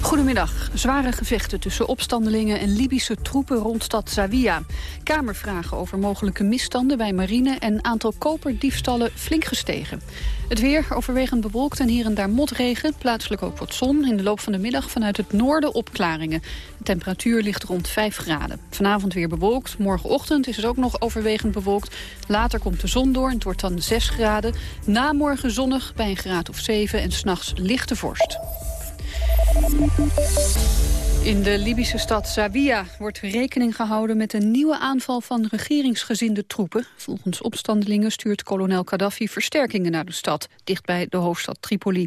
Goedemiddag. Zware gevechten tussen opstandelingen en Libische troepen rond stad Zawiya. Kamervragen over mogelijke misstanden bij marine en aantal koperdiefstallen flink gestegen. Het weer overwegend bewolkt en hier en daar motregen. Plaatselijk ook wat zon. In de loop van de middag vanuit het noorden opklaringen. De temperatuur ligt rond 5 graden. Vanavond weer bewolkt. Morgenochtend is het ook nog overwegend bewolkt. Later komt de zon door en het wordt dan 6 graden. Na morgen zonnig bij een graad of 7 en s'nachts lichte vorst. In de Libische stad Zawiya wordt rekening gehouden met een nieuwe aanval van regeringsgezinde troepen. Volgens opstandelingen stuurt kolonel Gaddafi versterkingen naar de stad, dichtbij de hoofdstad Tripoli.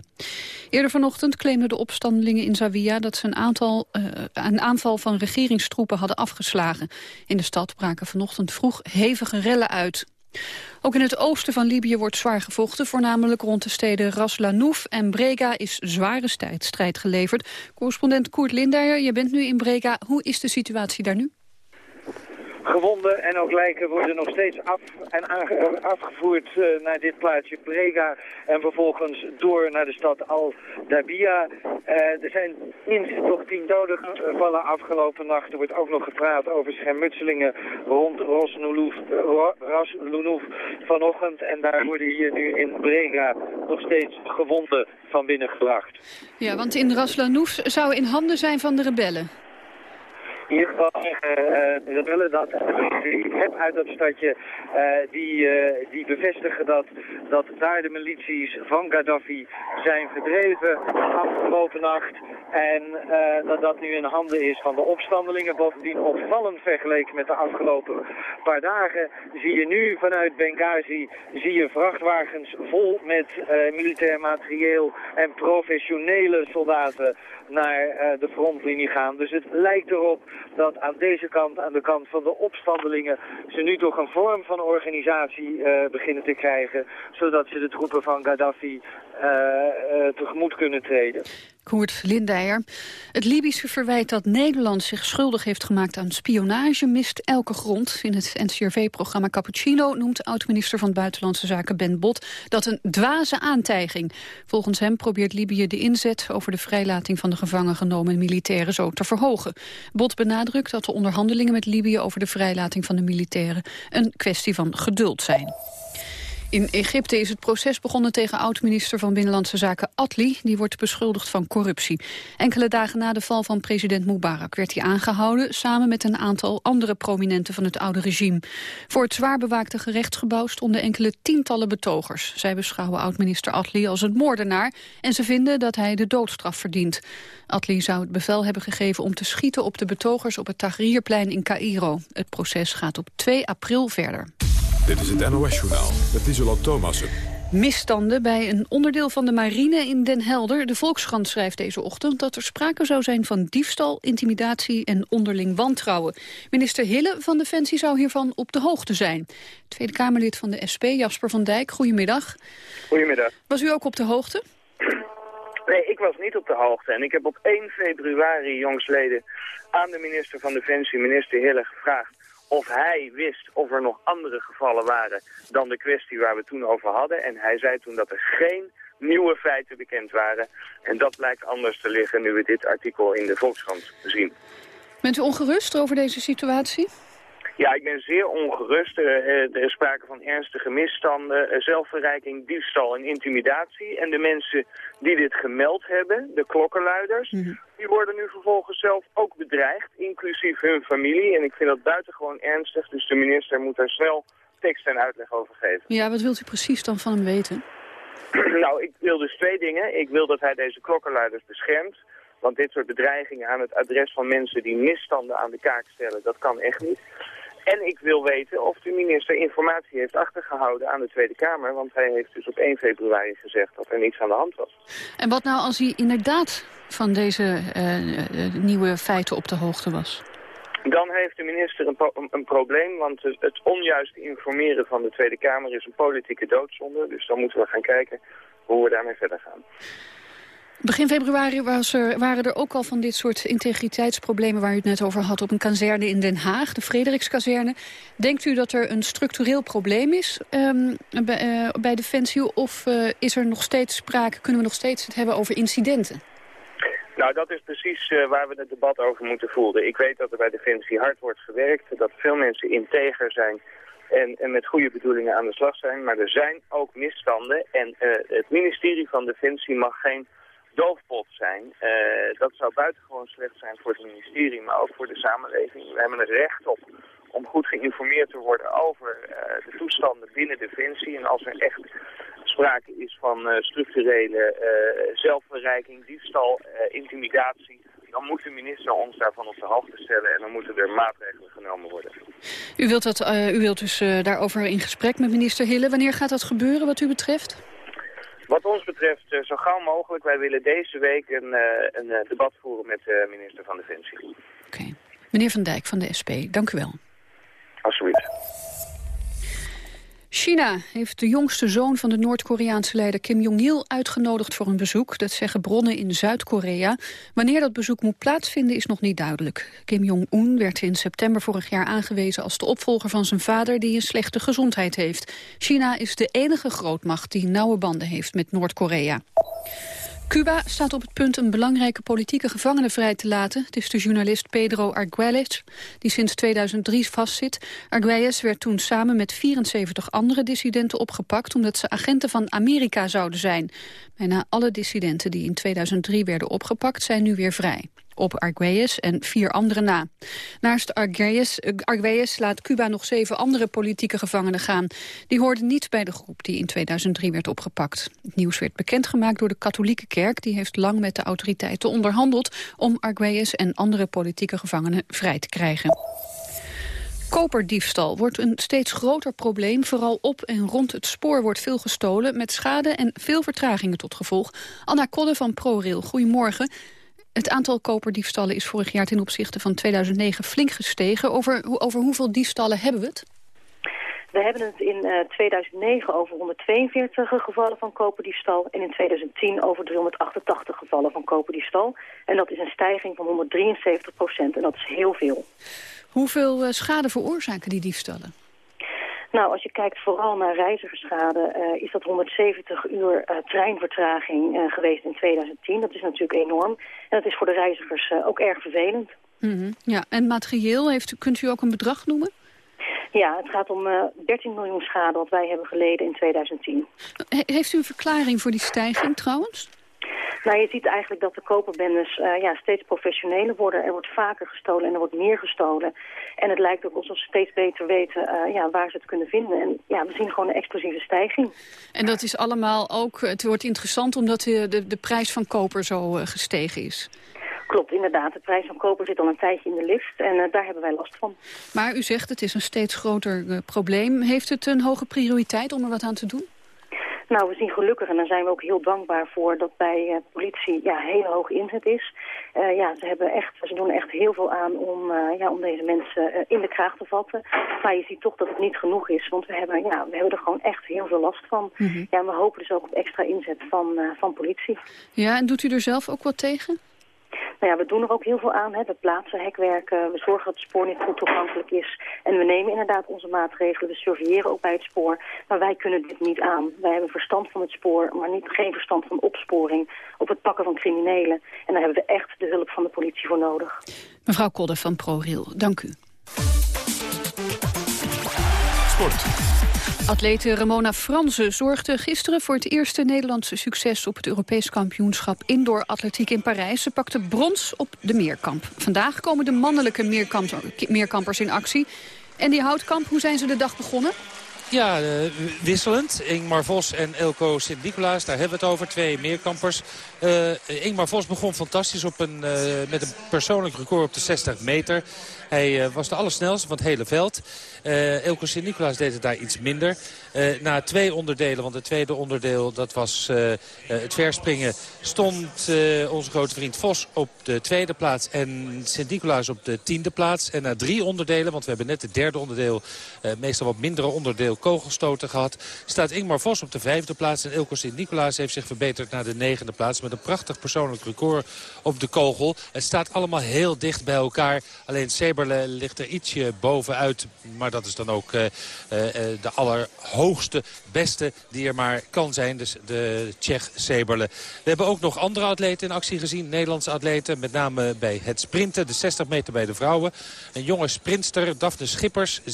Eerder vanochtend claimden de opstandelingen in Zawiya dat ze een, aantal, uh, een aanval van regeringstroepen hadden afgeslagen. In de stad braken vanochtend vroeg hevige rellen uit. Ook in het oosten van Libië wordt zwaar gevochten, voornamelijk rond de steden Ras Lanouf en Brega is zware strijd geleverd. Correspondent Koert Lindeyer, je bent nu in Brega. Hoe is de situatie daar nu? Gewonden en ook lijken worden nog steeds af en afgevoerd uh, naar dit plaatsje Brega en vervolgens door naar de stad Al-Dabia. Uh, er zijn minstens nog tien doden gevallen afgelopen nacht. Er wordt ook nog gepraat over schermutselingen rond Ras Lounouf vanochtend. En daar worden hier nu in Brega nog steeds gewonden van binnen gebracht. Ja, want in Ras Lounouf zou in handen zijn van de rebellen in ieder geval uh, dat willen dat ik heb uit dat stadje uh, die, uh, die bevestigen dat, dat daar de milities van Gaddafi zijn verdreven afgelopen nacht. En dat dat nu in handen is van de opstandelingen. Bovendien opvallend vergeleken met de afgelopen paar dagen zie je nu vanuit Benghazi zie je vrachtwagens vol met militair materieel en professionele soldaten naar de frontlinie gaan. Dus het lijkt erop dat aan deze kant, aan de kant van de opstandelingen, ze nu toch een vorm van organisatie uh, beginnen te krijgen, zodat ze de troepen van Gaddafi uh, uh, tegemoet kunnen treden. Koert Lindeyer. Het Libische verwijt dat Nederland zich schuldig heeft gemaakt aan spionage mist elke grond. In het NCRV-programma Cappuccino noemt oud-minister van Buitenlandse Zaken Ben Bot dat een dwaze aantijging. Volgens hem probeert Libië de inzet over de vrijlating van de gevangen genomen militairen zo te verhogen. Bot benadrukt dat de onderhandelingen met Libië over de vrijlating van de militairen een kwestie van geduld zijn. In Egypte is het proces begonnen tegen oud-minister van Binnenlandse Zaken Atli. Die wordt beschuldigd van corruptie. Enkele dagen na de val van president Mubarak werd hij aangehouden... samen met een aantal andere prominenten van het oude regime. Voor het zwaar bewaakte gerechtsgebouw stonden enkele tientallen betogers. Zij beschouwen oud-minister Atli als een moordenaar... en ze vinden dat hij de doodstraf verdient. Atli zou het bevel hebben gegeven om te schieten op de betogers... op het Tahrirplein in Cairo. Het proces gaat op 2 april verder. Dit is het NOS-journaal met Isola Thomassen. Misstanden bij een onderdeel van de marine in Den Helder. De Volkskrant schrijft deze ochtend dat er sprake zou zijn van diefstal, intimidatie en onderling wantrouwen. Minister Hille van Defensie zou hiervan op de hoogte zijn. Tweede Kamerlid van de SP, Jasper van Dijk, goedemiddag. Goedemiddag. Was u ook op de hoogte? Nee, ik was niet op de hoogte. En ik heb op 1 februari jongsleden aan de minister van Defensie, minister Hille, gevraagd of hij wist of er nog andere gevallen waren dan de kwestie waar we toen over hadden. En hij zei toen dat er geen nieuwe feiten bekend waren. En dat blijkt anders te liggen nu we dit artikel in de Volkskrant zien. Bent u ongerust over deze situatie? Ja, ik ben zeer ongerust. Er, is sprake van ernstige misstanden, eh, zelfverrijking, diefstal en intimidatie. En de mensen die dit gemeld hebben, de klokkenluiders, mhm. die worden nu vervolgens zelf ook bedreigd, inclusief hun familie. En ik vind dat buitengewoon ernstig, dus de minister moet daar snel tekst en uitleg over geven. Ja, wat wilt u precies dan van hem weten? nou, ik wil dus twee dingen. Ik wil dat hij deze klokkenluiders beschermt. Want dit soort bedreigingen aan het adres van mensen die misstanden aan de kaak stellen, dat kan echt niet. En ik wil weten of de minister informatie heeft achtergehouden aan de Tweede Kamer. Want hij heeft dus op 1 februari gezegd dat er niets aan de hand was. En wat nou als hij inderdaad van deze uh, nieuwe feiten op de hoogte was? Dan heeft de minister een, een, probleem, want het onjuist informeren van de Tweede Kamer is een politieke doodzonde. Dus dan moeten we gaan kijken hoe we daarmee verder gaan. Begin februari er, waren er ook al van dit soort integriteitsproblemen... waar u het net over had op een kazerne in Den Haag, de Frederikskazerne. Denkt u dat er een structureel probleem is bij, uh, bij Defensie... of uh, is er nog steeds sprake, kunnen we nog steeds het hebben over incidenten? Nou, dat is precies uh, waar we het debat over moeten voeren. Ik weet dat er bij Defensie hard wordt gewerkt, dat veel mensen integer zijn en, en, met goede bedoelingen aan de slag zijn. Maar er zijn ook misstanden en het ministerie van Defensie mag geen doofpot zijn. Uh, dat zou buitengewoon slecht zijn voor het ministerie, maar ook voor de samenleving. We hebben het recht op om goed geïnformeerd te worden over uh, de toestanden binnen Defensie. En als er echt sprake is van uh, structurele zelfverrijking, diefstal, intimidatie... dan moet de minister ons daarvan op de hoogte stellen en dan moeten er maatregelen genomen worden. U wilt, dat, u wilt dus daarover in gesprek met minister Hille. Wanneer gaat dat gebeuren wat u betreft? Wat ons betreft uh, zo gauw mogelijk. Wij willen deze week een, uh, een uh, debat voeren met de minister van Defensie. Oké. Okay. Meneer Van Dijk van de SP, dank u wel. Alsjeblieft. China heeft de jongste zoon van de Noord-Koreaanse leider Kim Jong-il uitgenodigd voor een bezoek. Dat zeggen bronnen in Zuid-Korea. Wanneer dat bezoek moet plaatsvinden is nog niet duidelijk. Kim Jong-un werd in september vorig jaar aangewezen als de opvolger van zijn vader die een slechte gezondheid heeft. China is de enige grootmacht die nauwe banden heeft met Noord-Korea. Cuba staat op het punt een belangrijke politieke gevangene vrij te laten. Het is de journalist Pedro Arguelles, die sinds 2003 vastzit. Arguelles werd toen samen met 74 andere dissidenten opgepakt... omdat ze agenten van Amerika zouden zijn. Bijna alle dissidenten die in 2003 werden opgepakt zijn nu weer vrij op Arguelles en vier anderen na. Naast Arguelles, Arguelles laat Cuba nog zeven andere politieke gevangenen gaan. Die hoorden niet bij de groep die in 2003 werd opgepakt. Het nieuws werd bekendgemaakt door de katholieke kerk. Die heeft lang met de autoriteiten onderhandeld... om Arguelles en andere politieke gevangenen vrij te krijgen. Koperdiefstal wordt een steeds groter probleem. Vooral op en rond het spoor wordt veel gestolen... met schade en veel vertragingen tot gevolg. Anna Kodde van ProRail, goedemorgen. Het aantal koperdiefstallen is vorig jaar ten opzichte van 2009 flink gestegen. Over, over hoeveel diefstallen hebben we het? We hebben het in uh, eh, 2009 over 142 gevallen van koperdiefstal... en in 2010 over 388 gevallen van koperdiefstal. En dat is een stijging van 173 procent en dat is heel veel. Hoeveel uh, schade veroorzaken die diefstallen? Nou, als je kijkt vooral naar reizigerschade, uh, is dat 170 uur uh, treinvertraging uh, geweest in 2010. Dat is natuurlijk enorm. En dat is voor de reizigers ook erg vervelend. Mm -hmm. Ja, en materieel, heeft, kunt u ook een bedrag noemen? Ja, het gaat om 13 miljoen schade wat wij hebben geleden in 2010. He heeft u een verklaring voor die stijging trouwens? Nou, je ziet eigenlijk dat de koperbendes uh, ja, steeds professioneler worden. Er wordt vaker gestolen en er wordt meer gestolen. En het lijkt ook alsof ze steeds beter weten uh, ja, waar ze het kunnen vinden. En ja, we zien gewoon een explosieve stijging. En dat is allemaal ook, het wordt interessant omdat de, de, de prijs van koper zo uh, gestegen is. Klopt, inderdaad. De prijs van koper zit al een tijdje in de lift en daar hebben wij last van. Maar u zegt het is een steeds groter probleem. Heeft het een hoge prioriteit om er wat aan te doen? Nou, we zien gelukkig, en daar zijn we ook heel dankbaar voor, dat bij uh, politie ja, hele hoge inzet is. Uh, ja, ze, hebben echt, ze doen echt heel veel aan om, uh, ja, om deze mensen in de kraag te vatten. Maar je ziet toch dat het niet genoeg is, want we hebben, ja, we hebben er gewoon echt heel veel last van. Mm -hmm. Ja, en we hopen dus ook op extra inzet van, van politie. Ja, en doet u er zelf ook wat tegen? Nou ja, we doen er ook heel veel aan. Hè. We plaatsen hekwerken, we zorgen dat het spoor niet goed toegankelijk is. En we nemen inderdaad onze maatregelen, we surveilleren ook bij het spoor. Maar wij kunnen dit niet aan. Wij hebben verstand van het spoor, maar niet, geen verstand van opsporing... op het pakken van criminelen. En daar hebben we echt de hulp van de politie voor nodig. Mevrouw Kodde van ProRail, dank u. Sport. Atlete Ramona Franse zorgde gisteren voor het eerste Nederlandse succes op het Europees kampioenschap Indoor Atletiek in Parijs. Ze pakte brons op de meerkamp. Vandaag komen de mannelijke meerkampers in actie. En die houtkamp, hoe zijn ze de dag begonnen? Ja, uh, wisselend. Ingmar Vos en Elko Sint-Nicolaas, daar hebben we het over. Twee meerkampers. Uh, Ingmar Vos begon fantastisch op een, uh, met een persoonlijk record op de 60 meter. Hij was de allersnelste van het hele veld. Elko Sint-Nicolaas deed het daar iets minder. Na twee onderdelen, want het tweede onderdeel dat was het verspringen... stond onze grote vriend Vos op de tweede plaats en Sint-Nicolaas op de tiende plaats. En na drie onderdelen, want we hebben net het derde onderdeel... meestal wat mindere onderdeel kogelstoten gehad. Staat Ingmar Vos op de vijfde plaats. En Ilko Sint-Nicolaas heeft zich verbeterd naar de negende plaats. Met een prachtig persoonlijk record op de kogel. Het staat allemaal heel dicht bij elkaar. Alleen Seberle ligt er ietsje bovenuit. Maar dat is dan ook uh, uh, de allerhoogste, beste die er maar kan zijn. Dus de Tsjech Seberle. We hebben ook nog andere atleten in actie gezien. Nederlandse atleten. Met name bij het sprinten. De 60 meter bij de vrouwen. Een jonge sprinster, Daphne Schippers. 7,30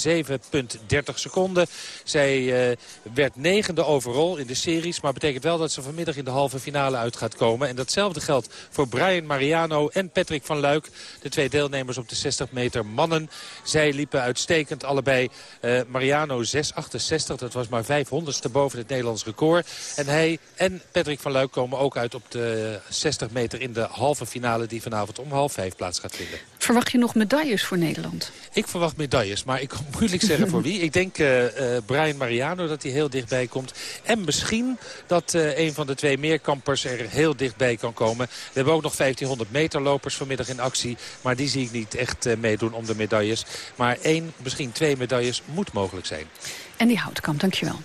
seconden. Zij uh, werd negende overal in de series. Maar betekent wel dat ze vanmiddag in de halve finale uit gaat komen. En datzelfde geldt voor Brian Mariano en Patrick van Luik. De twee deelnemers op de 60 meter mannen. Zij liepen uitstekend allebei. Uh, Mariano 6,68. Dat was maar 500ste boven het Nederlands record. En hij en Patrick van Luik komen ook uit op de 60 meter in de halve finale... die vanavond om half vijf plaats gaat vinden. Verwacht je nog medailles voor Nederland? Ik verwacht medailles, maar ik kan moeilijk zeggen voor wie. Ik denk uh, uh, Brian Mariano dat hij heel dichtbij komt. En misschien dat uh, een van de twee meerkampers er heel dichtbij kan komen. We hebben ook nog 1500 meter lopers vanmiddag in actie. Maar die zie ik niet echt meedoen om de medailles. Maar één, misschien twee medailles moet mogelijk zijn. En die Houtkamp, dankjewel.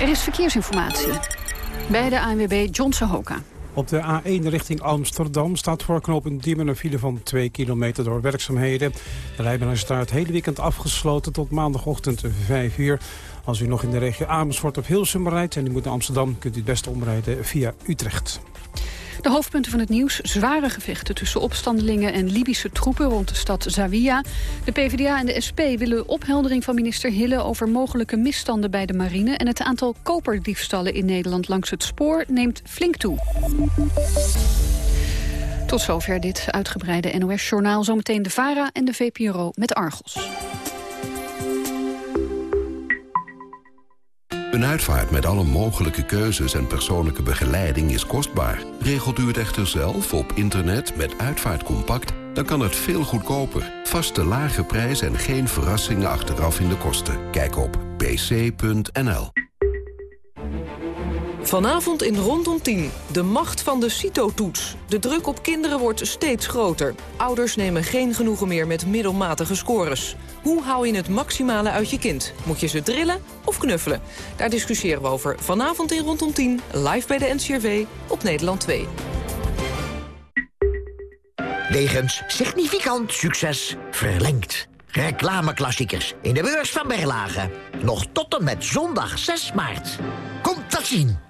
Er is verkeersinformatie. Bij de ANWB Johnson Hoka. Op de A1 richting Amsterdam staat voor knooppunt Diemen een file van 2 kilometer door werkzaamheden. De rijbaan is daar het hele weekend afgesloten tot maandagochtend 5 uur. Als u nog in de regio Amersfoort of Hilsum rijdt en u moet naar Amsterdam... kunt u het beste omrijden via Utrecht. De hoofdpunten van het nieuws. Zware gevechten tussen opstandelingen en Libische troepen rond de stad Zawiya. De PvdA en de SP willen opheldering van minister Hille... over mogelijke misstanden bij de marine. En het aantal koperdiefstallen in Nederland langs het spoor neemt flink toe. Tot zover dit uitgebreide NOS-journaal. Zometeen de VARA en de VPRO met Argos. Een uitvaart met alle mogelijke keuzes en persoonlijke begeleiding is kostbaar. Regelt u het echter zelf op internet met Uitvaartcompact... dan kan het veel goedkoper. Vaste lage prijs en geen verrassingen achteraf in de kosten. Kijk op pc.nl. Vanavond in Rondom 10. De macht van de CITO-toets. De druk op kinderen wordt steeds groter. Ouders nemen geen genoegen meer met middelmatige scores. Hoe hou je het maximale uit je kind? Moet je ze drillen of knuffelen? Daar discussiëren we over vanavond in Rondom 10. Live bij de NCRV op Nederland 2. Wegens significant succes verlengd. Reclameklassiekers in de beurs van Berlage. Nog tot en met zondag 6 maart. Komt dat zien.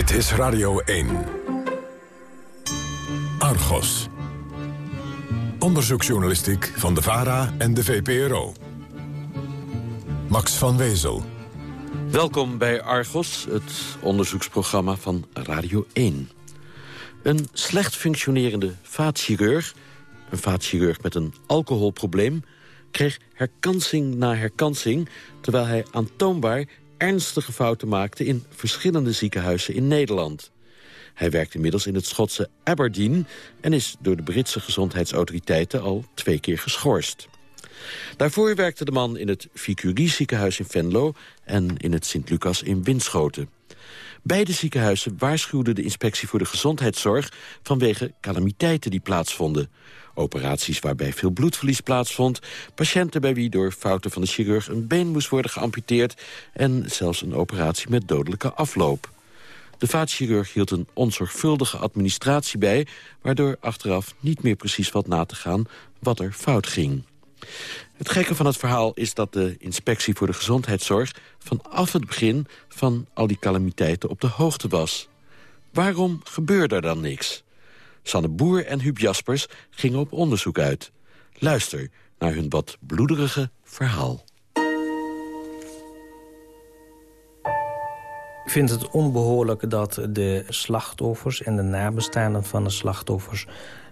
Dit is Radio 1. Argos. Onderzoeksjournalistiek van de VARA en de VPRO. Max van Wezel. Welkom bij Argos, het onderzoeksprogramma van Radio 1. Een slecht functionerende vaatchirurg, een vaatchirurg met een alcoholprobleem... kreeg herkansing na herkansing... terwijl hij aantoonbaar ernstige fouten maakte in verschillende ziekenhuizen in Nederland. Hij werkt inmiddels in het Schotse Aberdeen... en is door de Britse gezondheidsautoriteiten al twee keer geschorst. Daarvoor werkte de man in het Vicurie ziekenhuis in Venlo... en in het Sint-Lucas in Winschoten. Beide ziekenhuizen waarschuwden de inspectie voor de gezondheidszorg... vanwege calamiteiten die plaatsvonden. Operaties waarbij veel bloedverlies plaatsvond... patiënten bij wie door fouten van de chirurg een been moest worden geamputeerd... en zelfs een operatie met dodelijke afloop. De vaatchirurg hield een onzorgvuldige administratie bij... waardoor achteraf niet meer precies wat na te gaan wat er fout ging. Het gekke van het verhaal is dat de inspectie voor de gezondheidszorg... vanaf het begin van al die calamiteiten op de hoogte was. Waarom gebeurde er dan niks? Sanne Boer en Huub Jaspers gingen op onderzoek uit. Luister naar hun wat bloederige verhaal. Ik vind het onbehoorlijk dat de slachtoffers en de nabestaanden van de slachtoffers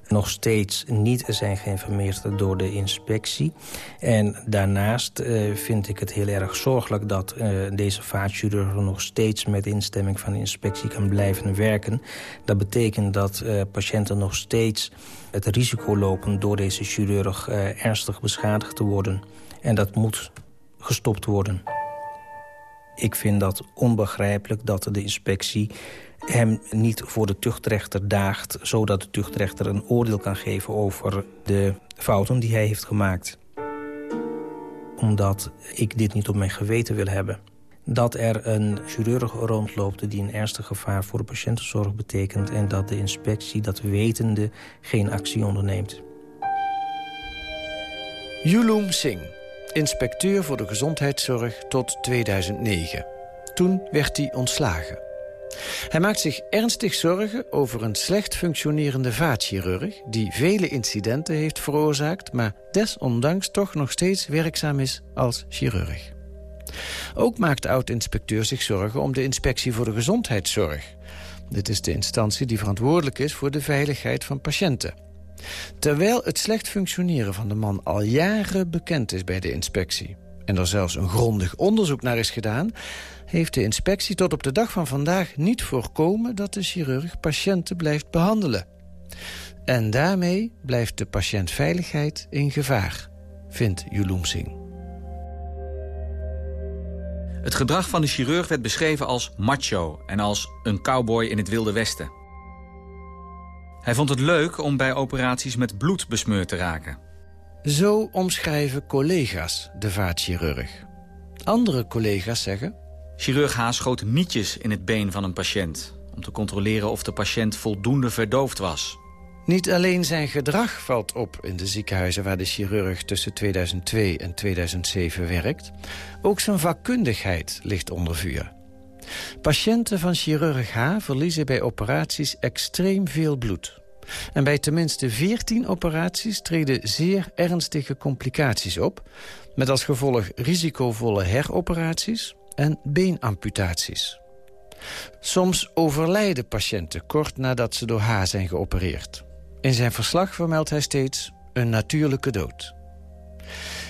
nog steeds niet zijn geïnformeerd door de inspectie. En daarnaast uh, vind ik het heel erg zorgelijk... dat uh, deze vaatchirurg nog steeds met instemming van de inspectie kan blijven werken. Dat betekent dat uh, patiënten nog steeds het risico lopen... door deze chirurg ernstig beschadigd te worden. En dat moet gestopt worden. Ik vind dat onbegrijpelijk dat de inspectie hem niet voor de tuchtrechter daagt... zodat de tuchtrechter een oordeel kan geven over de fouten die hij heeft gemaakt. Omdat ik dit niet op mijn geweten wil hebben. Dat er een chirurg rondloopt die een ernstig gevaar voor de patiëntenzorg betekent... en dat de inspectie dat wetende geen actie onderneemt. Yulum Singh, inspecteur voor de gezondheidszorg tot 2009. Toen werd hij ontslagen. Hij maakt zich ernstig zorgen over een slecht functionerende vaatchirurg... die vele incidenten heeft veroorzaakt... maar desondanks toch nog steeds werkzaam is als chirurg. Ook maakt oud-inspecteur zich zorgen om de inspectie voor de gezondheidszorg. Dit is de instantie die verantwoordelijk is voor de veiligheid van patiënten. Terwijl het slecht functioneren van de man al jaren bekend is bij de inspectie... en er zelfs een grondig onderzoek naar is gedaan heeft de inspectie tot op de dag van vandaag niet voorkomen... dat de chirurg patiënten blijft behandelen. En daarmee blijft de patiëntveiligheid in gevaar, vindt Yulum Singh. Het gedrag van de chirurg werd beschreven als macho en als een cowboy in het Wilde Westen. Hij vond het leuk om bij operaties met bloed besmeurd te raken. Zo omschrijven collega's de vaatchirurg. Andere collega's zeggen... Chirurg H. schoot nietjes in het been van een patiënt... om te controleren of de patiënt voldoende verdoofd was. Niet alleen zijn gedrag valt op in de ziekenhuizen... waar de chirurg tussen 2002 en 2007 werkt. Ook zijn vakkundigheid ligt onder vuur. Patiënten van chirurg H. verliezen bij operaties extreem veel bloed. En bij tenminste 14 operaties treden zeer ernstige complicaties op... met als gevolg risicovolle heroperaties en beenamputaties. Soms overlijden patiënten kort nadat ze door H zijn geopereerd. In zijn verslag vermeldt hij steeds een natuurlijke dood.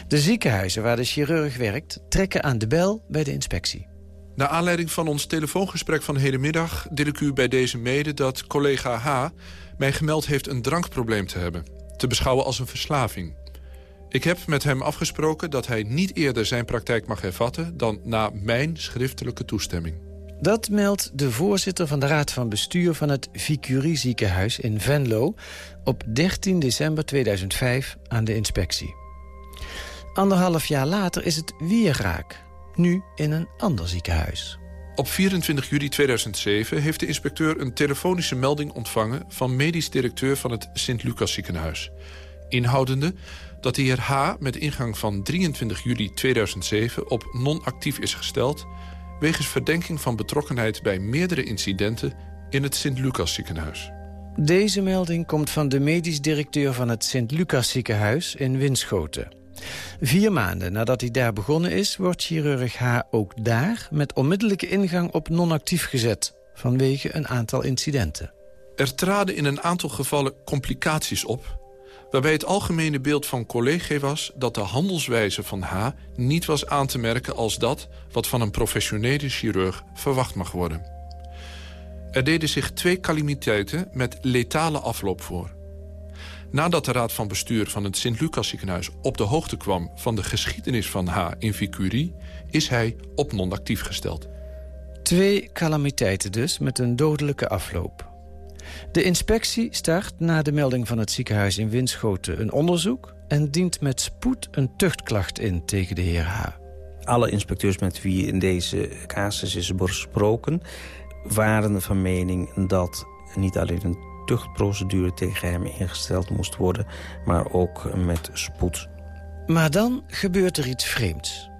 De ziekenhuizen waar de chirurg werkt trekken aan de bel bij de inspectie. Naar aanleiding van ons telefoongesprek van hedenmiddag... deel ik u bij deze mede dat collega H. mij gemeld heeft een drankprobleem te hebben. Te beschouwen als een verslaving. Ik heb met hem afgesproken dat hij niet eerder zijn praktijk mag hervatten... dan na mijn schriftelijke toestemming. Dat meldt de voorzitter van de Raad van Bestuur van het Vicurie ziekenhuis in Venlo... op 13 december 2005 aan de inspectie. Anderhalf jaar later is het weer raak. Nu in een ander ziekenhuis. Op 24 juli 2007 heeft de inspecteur een telefonische melding ontvangen... van medisch directeur van het Sint-Lucas ziekenhuis. Inhoudende dat de heer H. met ingang van 23 juli 2007 op non-actief is gesteld... wegens verdenking van betrokkenheid bij meerdere incidenten in het Sint-Lucas ziekenhuis. Deze melding komt van de medisch directeur van het Sint-Lucas ziekenhuis in Winschoten. Vier maanden nadat hij daar begonnen is, wordt chirurg H. ook daar... met onmiddellijke ingang op non-actief gezet, vanwege een aantal incidenten. Er traden in een aantal gevallen complicaties op waarbij het algemene beeld van collega was... dat de handelswijze van H niet was aan te merken als dat... wat van een professionele chirurg verwacht mag worden. Er deden zich twee calamiteiten met letale afloop voor. Nadat de raad van bestuur van het Sint-Lucas ziekenhuis op de hoogte kwam... van de geschiedenis van H in Vicurie, is hij op non-actief gesteld. Twee calamiteiten dus, met een dodelijke afloop. De inspectie start na de melding van het ziekenhuis in Winschoten een onderzoek... en dient met spoed een tuchtklacht in tegen de heer H. Alle inspecteurs met wie in deze casus is besproken... waren van mening dat niet alleen een tuchtprocedure tegen hem ingesteld moest worden... maar ook met spoed. Maar dan gebeurt er iets vreemds.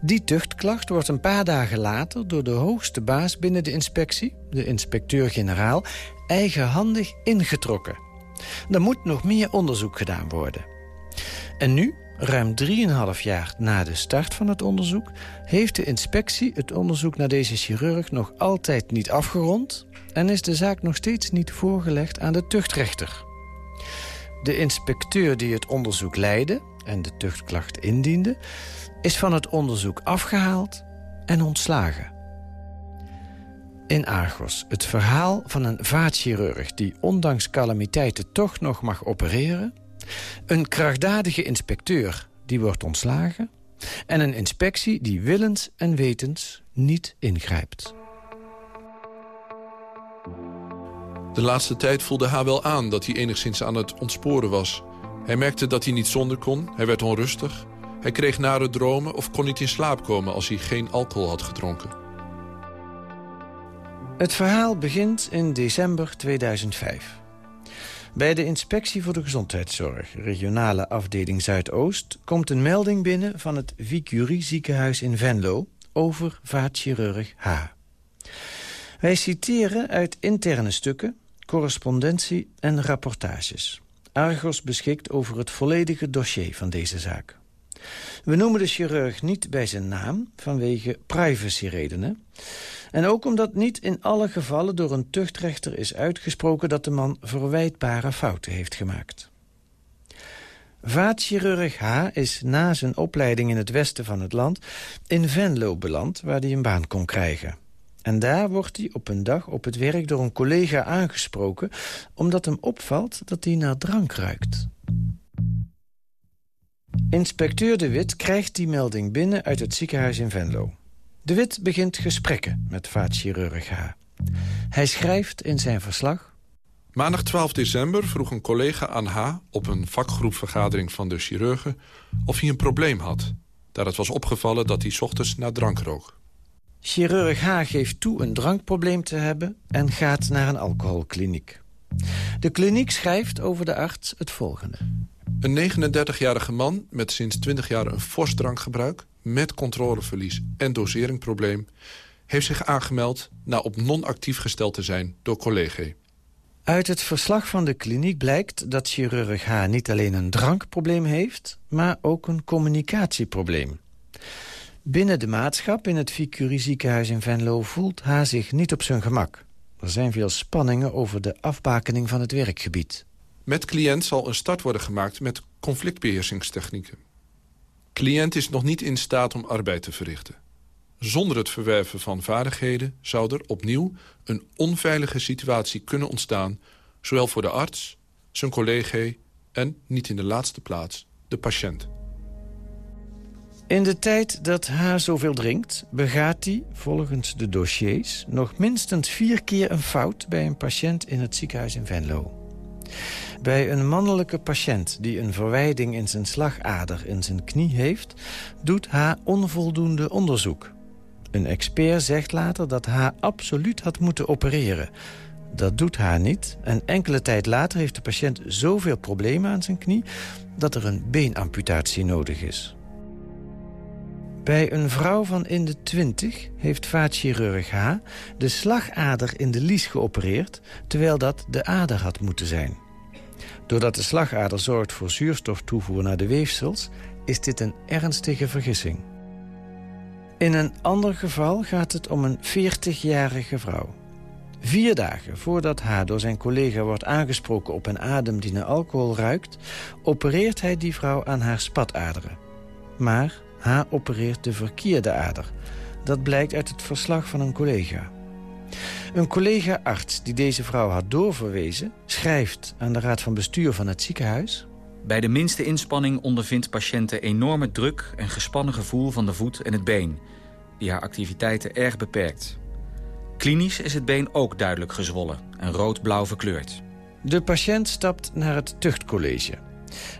Die tuchtklacht wordt een paar dagen later door de hoogste baas binnen de inspectie... de inspecteur-generaal, eigenhandig ingetrokken. Er moet nog meer onderzoek gedaan worden. En nu, ruim 3,5 jaar na de start van het onderzoek... heeft de inspectie het onderzoek naar deze chirurg nog altijd niet afgerond... en is de zaak nog steeds niet voorgelegd aan de tuchtrechter. De inspecteur die het onderzoek leidde en de tuchtklacht indiende... is van het onderzoek afgehaald en ontslagen. In Argos het verhaal van een vaatchirurg... die ondanks calamiteiten toch nog mag opereren... een krachtdadige inspecteur die wordt ontslagen... en een inspectie die willens en wetens niet ingrijpt. De laatste tijd voelde H wel aan dat hij enigszins aan het ontsporen was. Hij merkte dat hij niet zonder kon, hij werd onrustig... hij kreeg nare dromen of kon niet in slaap komen als hij geen alcohol had gedronken. Het verhaal begint in december 2005. Bij de Inspectie voor de Gezondheidszorg, regionale afdeling Zuidoost... komt een melding binnen van het Vicurie ziekenhuis in Venlo... over vaatchirurg H. Wij citeren uit interne stukken, correspondentie en rapportages. Argos beschikt over het volledige dossier van deze zaak. We noemen de chirurg niet bij zijn naam vanwege privacyredenen... en ook omdat niet in alle gevallen door een tuchtrechter is uitgesproken... dat de man verwijtbare fouten heeft gemaakt. Vaatchirurg H. is na zijn opleiding in het westen van het land... in Venlo beland, waar hij een baan kon krijgen. En daar wordt hij op een dag op het werk door een collega aangesproken... omdat hem opvalt dat hij naar drank ruikt. Inspecteur De Wit krijgt die melding binnen uit het ziekenhuis in Venlo. De Wit begint gesprekken met vaatchirurg H. Hij schrijft in zijn verslag... Maandag 12 december vroeg een collega aan H. op een vakgroepvergadering van de chirurgen... of hij een probleem had, daar het was opgevallen dat hij ochtends naar drank rook. Chirurg H. geeft toe een drankprobleem te hebben en gaat naar een alcoholkliniek. De kliniek schrijft over de arts het volgende. Een 39-jarige man met sinds 20 jaar een fors drankgebruik... met controleverlies en doseringprobleem... heeft zich aangemeld na op non-actief gesteld te zijn door collega. Uit het verslag van de kliniek blijkt dat chirurg H. niet alleen een drankprobleem heeft... maar ook een communicatieprobleem. Binnen de maatschap in het Vicurie ziekenhuis in Venlo voelt H. zich niet op zijn gemak. Er zijn veel spanningen over de afbakening van het werkgebied. Met cliënt zal een start worden gemaakt met conflictbeheersingstechnieken. Cliënt is nog niet in staat om arbeid te verrichten. Zonder het verwerven van vaardigheden zou er opnieuw een onveilige situatie kunnen ontstaan... zowel voor de arts, zijn collega en, niet in de laatste plaats, de patiënt. In de tijd dat H zoveel drinkt, begaat hij, volgens de dossiers... nog minstens vier keer een fout bij een patiënt in het ziekenhuis in Venlo. Bij een mannelijke patiënt die een verwijding in zijn slagader in zijn knie heeft... doet H onvoldoende onderzoek. Een expert zegt later dat H absoluut had moeten opereren. Dat doet H niet en enkele tijd later heeft de patiënt zoveel problemen aan zijn knie... dat er een beenamputatie nodig is. Bij een vrouw van in de 20 heeft vaatchirurg H. de slagader in de lies geopereerd... terwijl dat de ader had moeten zijn. Doordat de slagader zorgt voor zuurstoftoevoer naar de weefsels... is dit een ernstige vergissing. In een ander geval gaat het om een 40-jarige vrouw. Vier dagen voordat H door zijn collega wordt aangesproken op een adem die naar alcohol ruikt... opereert hij die vrouw aan haar spataderen. Maar H opereert de verkeerde ader. Dat blijkt uit het verslag van een collega. Een collega-arts die deze vrouw had doorverwezen... schrijft aan de raad van bestuur van het ziekenhuis... Bij de minste inspanning ondervindt patiënte enorme druk en gespannen gevoel van de voet en het been... die haar activiteiten erg beperkt. Klinisch is het been ook duidelijk gezwollen en rood-blauw verkleurd. De patiënt stapt naar het tuchtcollege.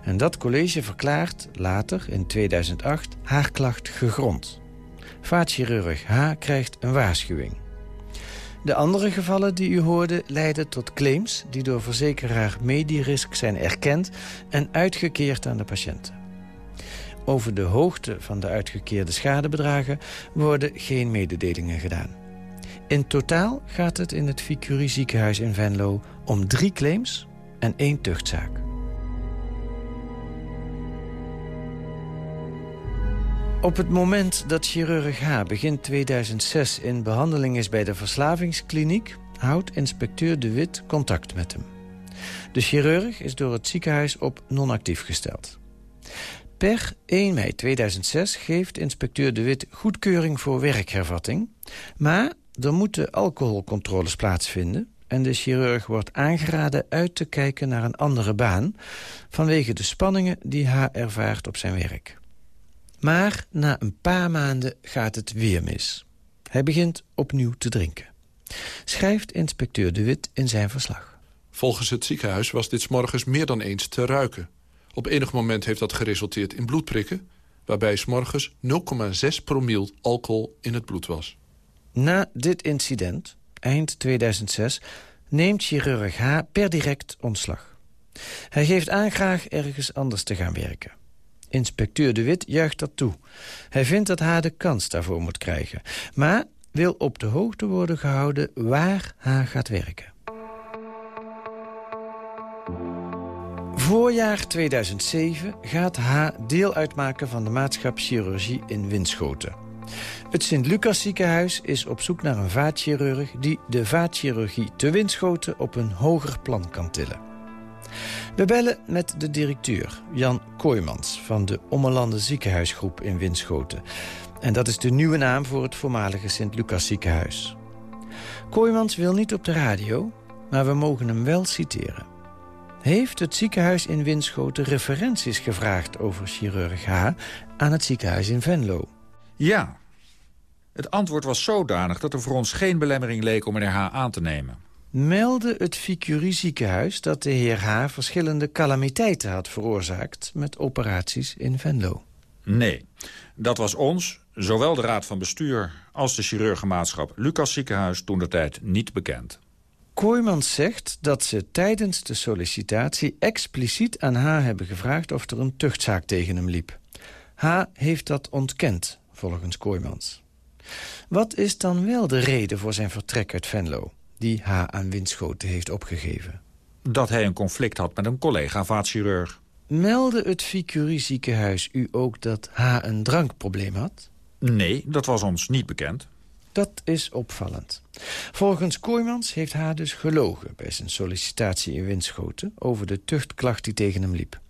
En dat college verklaart later, in 2008, haar klacht gegrond. Vaatchirurg H. krijgt een waarschuwing. De andere gevallen die u hoorde leiden tot claims... die door verzekeraar Medirisk zijn erkend en uitgekeerd aan de patiënten. Over de hoogte van de uitgekeerde schadebedragen worden geen mededelingen gedaan. In totaal gaat het in het Vicurie ziekenhuis in Venlo om drie claims en één tuchtzaak. Op het moment dat chirurg H. begin 2006 in behandeling is bij de verslavingskliniek... houdt inspecteur De Wit contact met hem. De chirurg is door het ziekenhuis op non-actief gesteld. Per 1 mei 2006 geeft inspecteur De Wit goedkeuring voor werkhervatting. Maar er moeten alcoholcontroles plaatsvinden... en de chirurg wordt aangeraden uit te kijken naar een andere baan... vanwege de spanningen die hij ervaart op zijn werk. Maar na een paar maanden gaat het weer mis. Hij begint opnieuw te drinken. Schrijft inspecteur De Wit in zijn verslag. Volgens het ziekenhuis was dit s morgens meer dan eens te ruiken. Op enig moment heeft dat geresulteerd in bloedprikken... waarbij s morgens 0,6 promiel alcohol in het bloed was. Na dit incident, eind 2006, neemt chirurg H. per direct ontslag. Hij geeft aan graag ergens anders te gaan werken. Inspecteur De Wit juicht dat toe. Hij vindt dat H. de kans daarvoor moet krijgen. Maar wil op de hoogte worden gehouden waar H. gaat werken. Voorjaar 2007 gaat H. deel uitmaken van de maatschap chirurgie in Winschoten. Het Sint-Lucas ziekenhuis is op zoek naar een vaatchirurg... die de vaatchirurgie te Winschoten op een hoger plan kan tillen. We bellen met de directeur, Jan Kooijmans... van de Ommelanden ziekenhuisgroep in Winschoten. En dat is de nieuwe naam voor het voormalige Sint-Lucas ziekenhuis. Kooijmans wil niet op de radio, maar we mogen hem wel citeren. Heeft het ziekenhuis in Winschoten referenties gevraagd over chirurg H... aan het ziekenhuis in Venlo? Ja. Het antwoord was zodanig dat er voor ons geen belemmering leek om meneer H. aan te nemen. Meldde het Vicurie ziekenhuis dat de heer H. verschillende calamiteiten had veroorzaakt... met operaties in Venlo? Nee. Dat was ons, zowel de raad van bestuur als de chirurgenmaatschap Lucas ziekenhuis toen de tijd niet bekend. Kooijmans zegt dat ze tijdens de sollicitatie expliciet aan H. hebben gevraagd of er een tuchtzaak tegen hem liep. H. heeft dat ontkend, volgens Kooijmans. Wat is dan wel de reden voor zijn vertrek uit Venlo, die H. aan Winschoten heeft opgegeven? Dat hij een conflict had met een collega vaatchirurg. Melde het Vicurie ziekenhuis u ook dat H. een drankprobleem had? Nee, dat was ons niet bekend. Dat is opvallend. Volgens Kooijmans heeft H. dus gelogen bij zijn sollicitatie in Winschoten... over de tuchtklacht die tegen hem liep.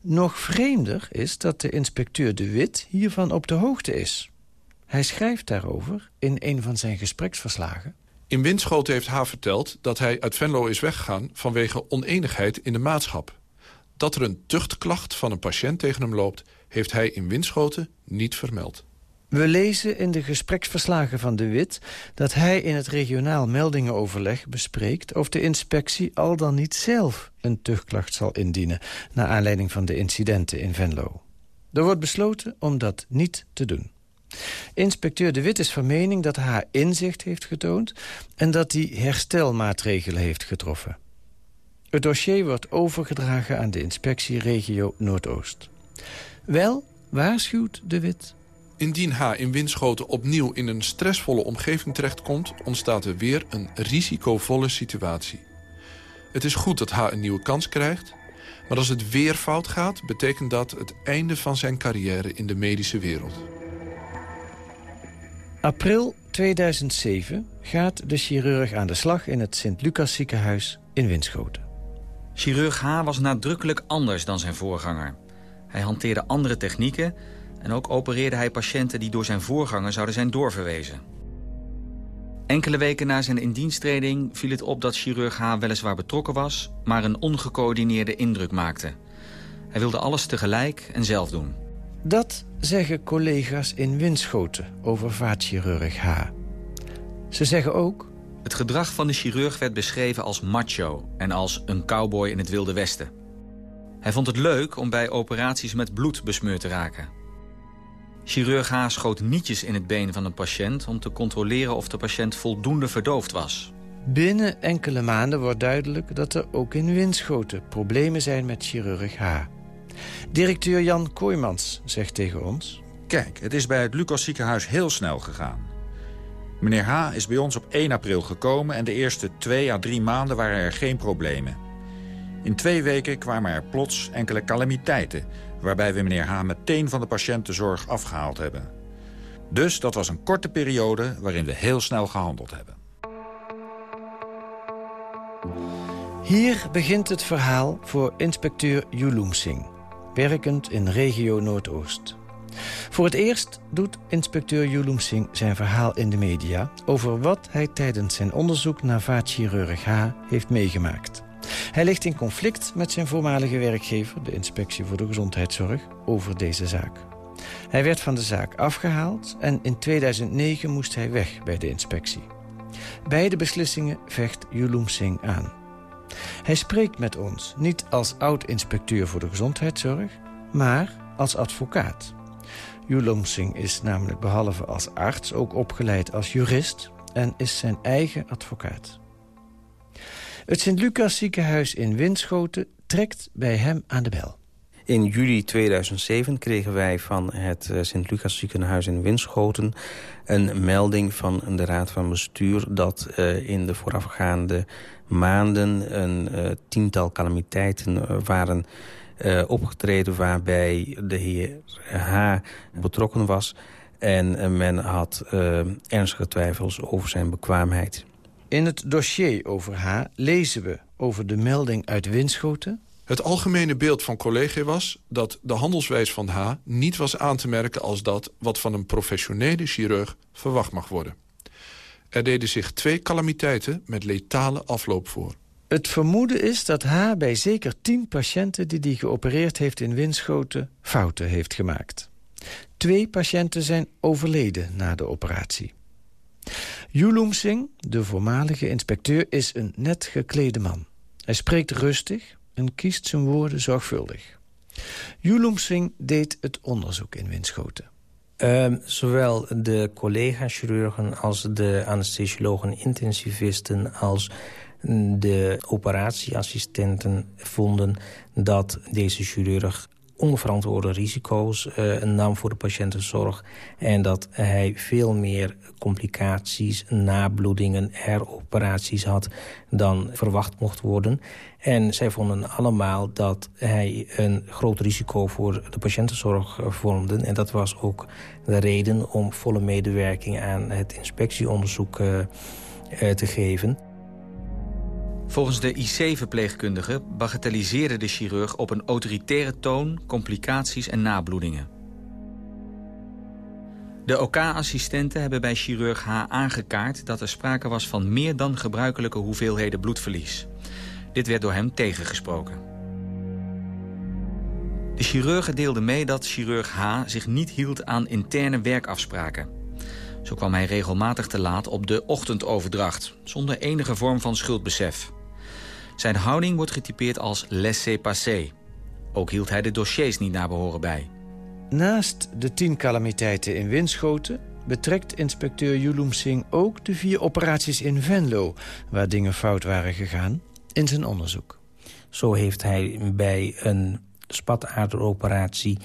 Nog vreemder is dat de inspecteur De Wit hiervan op de hoogte is. Hij schrijft daarover in een van zijn gespreksverslagen. In Winschoten heeft H. verteld dat hij uit Venlo is weggegaan... vanwege oneenigheid in de maatschap. Dat er een tuchtklacht van een patiënt tegen hem loopt... heeft hij in Winschoten niet vermeld. We lezen in de gespreksverslagen van De Wit... dat hij in het regionaal meldingenoverleg bespreekt... of de inspectie al dan niet zelf een tuchtklacht zal indienen... naar aanleiding van de incidenten in Venlo. Er wordt besloten om dat niet te doen. Inspecteur De Wit is van mening dat hij inzicht heeft getoond... en dat hij herstelmaatregelen heeft getroffen. Het dossier wordt overgedragen aan de inspectie regio Noordoost. Wel waarschuwt De Wit Indien H in Winschoten opnieuw in een stressvolle omgeving terechtkomt... ontstaat er weer een risicovolle situatie. Het is goed dat H een nieuwe kans krijgt... maar als het weer fout gaat... betekent dat het einde van zijn carrière in de medische wereld. April 2007 gaat de chirurg aan de slag in het Sint-Lucas ziekenhuis in Winschoten. Chirurg H. was nadrukkelijk anders dan zijn voorganger. Hij hanteerde andere technieken en ook opereerde hij patiënten die door zijn voorganger zouden zijn doorverwezen. Enkele weken na zijn indiensttreding viel het op dat chirurg H. weliswaar betrokken was... maar een ongecoördineerde indruk maakte. Hij wilde alles tegelijk en zelf doen. Dat zeggen collega's in Winschoten over vaatchirurg H. Ze zeggen ook... Het gedrag van de chirurg werd beschreven als macho... en als een cowboy in het Wilde Westen. Hij vond het leuk om bij operaties met bloed besmeurd te raken. Chirurg H. schoot nietjes in het been van een patiënt... om te controleren of de patiënt voldoende verdoofd was. Binnen enkele maanden wordt duidelijk dat er ook in Winschoten... problemen zijn met chirurg H. Directeur Jan Kooijmans zegt tegen ons... Kijk, het is bij het Lucas ziekenhuis heel snel gegaan. Meneer H. is bij ons op 1 april gekomen... en de eerste twee à drie maanden waren er geen problemen. In twee weken kwamen er plots enkele calamiteiten waarbij we meneer H. meteen van de patiëntenzorg afgehaald hebben. Dus dat was een korte periode waarin we heel snel gehandeld hebben. Hier begint het verhaal voor inspecteur Yulum Singh, werkend in regio Noordoost. Voor het eerst doet inspecteur Yulum Singh zijn verhaal in de media... over wat hij tijdens zijn onderzoek naar vaatchirurg H. heeft meegemaakt. Hij ligt in conflict met zijn voormalige werkgever... de Inspectie voor de Gezondheidszorg, over deze zaak. Hij werd van de zaak afgehaald en in 2009 moest hij weg bij de inspectie. Beide beslissingen vecht Yulum Singh aan. Hij spreekt met ons niet als oud-inspecteur voor de gezondheidszorg... maar als advocaat. Yulum Singh is namelijk behalve als arts ook opgeleid als jurist... en is zijn eigen advocaat. Het Sint-Lucas ziekenhuis in Winschoten trekt bij hem aan de bel. In juli 2007 kregen wij van het eh, Sint-Lucas ziekenhuis in Winschoten... een melding van de Raad van Bestuur... dat uh, in de voorafgaande maanden een uh, tiental calamiteiten waren opgetreden... waarbij de heer H. betrokken was... en men had ernstige twijfels over zijn bekwaamheid. In het dossier over H. lezen we over de melding uit Winschoten het algemene beeld van collega was dat de handelswijs van H. niet was aan te merken als dat wat van een professionele chirurg verwacht mag worden. Er deden zich twee calamiteiten met letale afloop voor. Het vermoeden is dat H. bij zeker tien patiënten die hij geopereerd heeft in Winschoten fouten heeft gemaakt. Twee patiënten zijn overleden na de operatie. Yulum Singh, de voormalige inspecteur, is een net geklede man. Hij spreekt rustig, en kiest zijn woorden zorgvuldig. Yulum Singh deed het onderzoek in Winschoten. Uh, zowel de collega-chirurgen als de anesthesiologen-intensivisten... als de operatieassistenten vonden dat deze chirurg onverantwoorde risico's uh, nam voor de patiëntenzorg... en dat hij veel meer complicaties, nabloedingen, heroperaties had... dan verwacht mocht worden. En zij vonden allemaal dat hij een groot risico voor de patiëntenzorg vormde. En dat was ook de reden om volle medewerking aan het inspectieonderzoek uh, uh, te geven. Volgens de IC-verpleegkundige bagatelliseerde de chirurg op een autoritaire toon complicaties en nabloedingen. De OK-assistenten hebben bij chirurg H aangekaart dat er sprake was van meer dan gebruikelijke hoeveelheden bloedverlies. Dit werd door hem tegengesproken. De chirurgen deelden mee dat chirurg H zich niet hield aan interne werkafspraken. Zo kwam hij regelmatig te laat op de ochtendoverdracht, zonder enige vorm van schuldbesef. Zijn houding wordt getypeerd als laissez-passer. Ook hield hij de dossiers niet naar behoren bij. Naast de tien calamiteiten in Winschoten... betrekt inspecteur Yulum Singh ook de vier operaties in Venlo... waar dingen fout waren gegaan, in zijn onderzoek. Zo heeft hij bij een spataderoperatie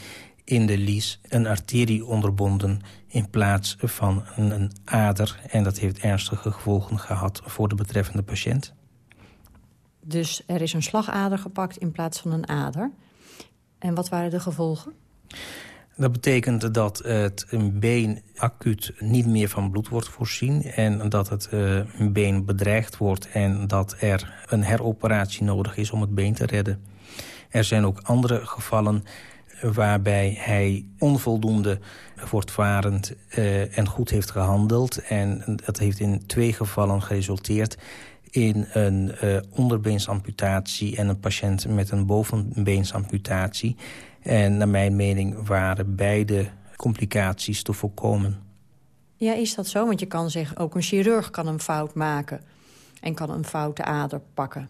in de lies een arterie onderbonden in plaats van een ader. En dat heeft ernstige gevolgen gehad voor de betreffende patiënt. Dus er is een slagader gepakt in plaats van een ader. En wat waren de gevolgen? Dat betekent dat het een been acuut niet meer van bloed wordt voorzien... en dat het uh, been bedreigd wordt en dat er een heroperatie nodig is om het been te redden. Er zijn ook andere gevallen waarbij hij onvoldoende voortvarend uh, en goed heeft gehandeld. En dat heeft in twee gevallen geresulteerd in een uh, onderbeensamputatie en een patiënt met een bovenbeensamputatie. En naar mijn mening waren beide complicaties te voorkomen. Ja, is dat zo? Want je kan zeggen, ook een chirurg kan een fout maken... en kan een foute ader pakken.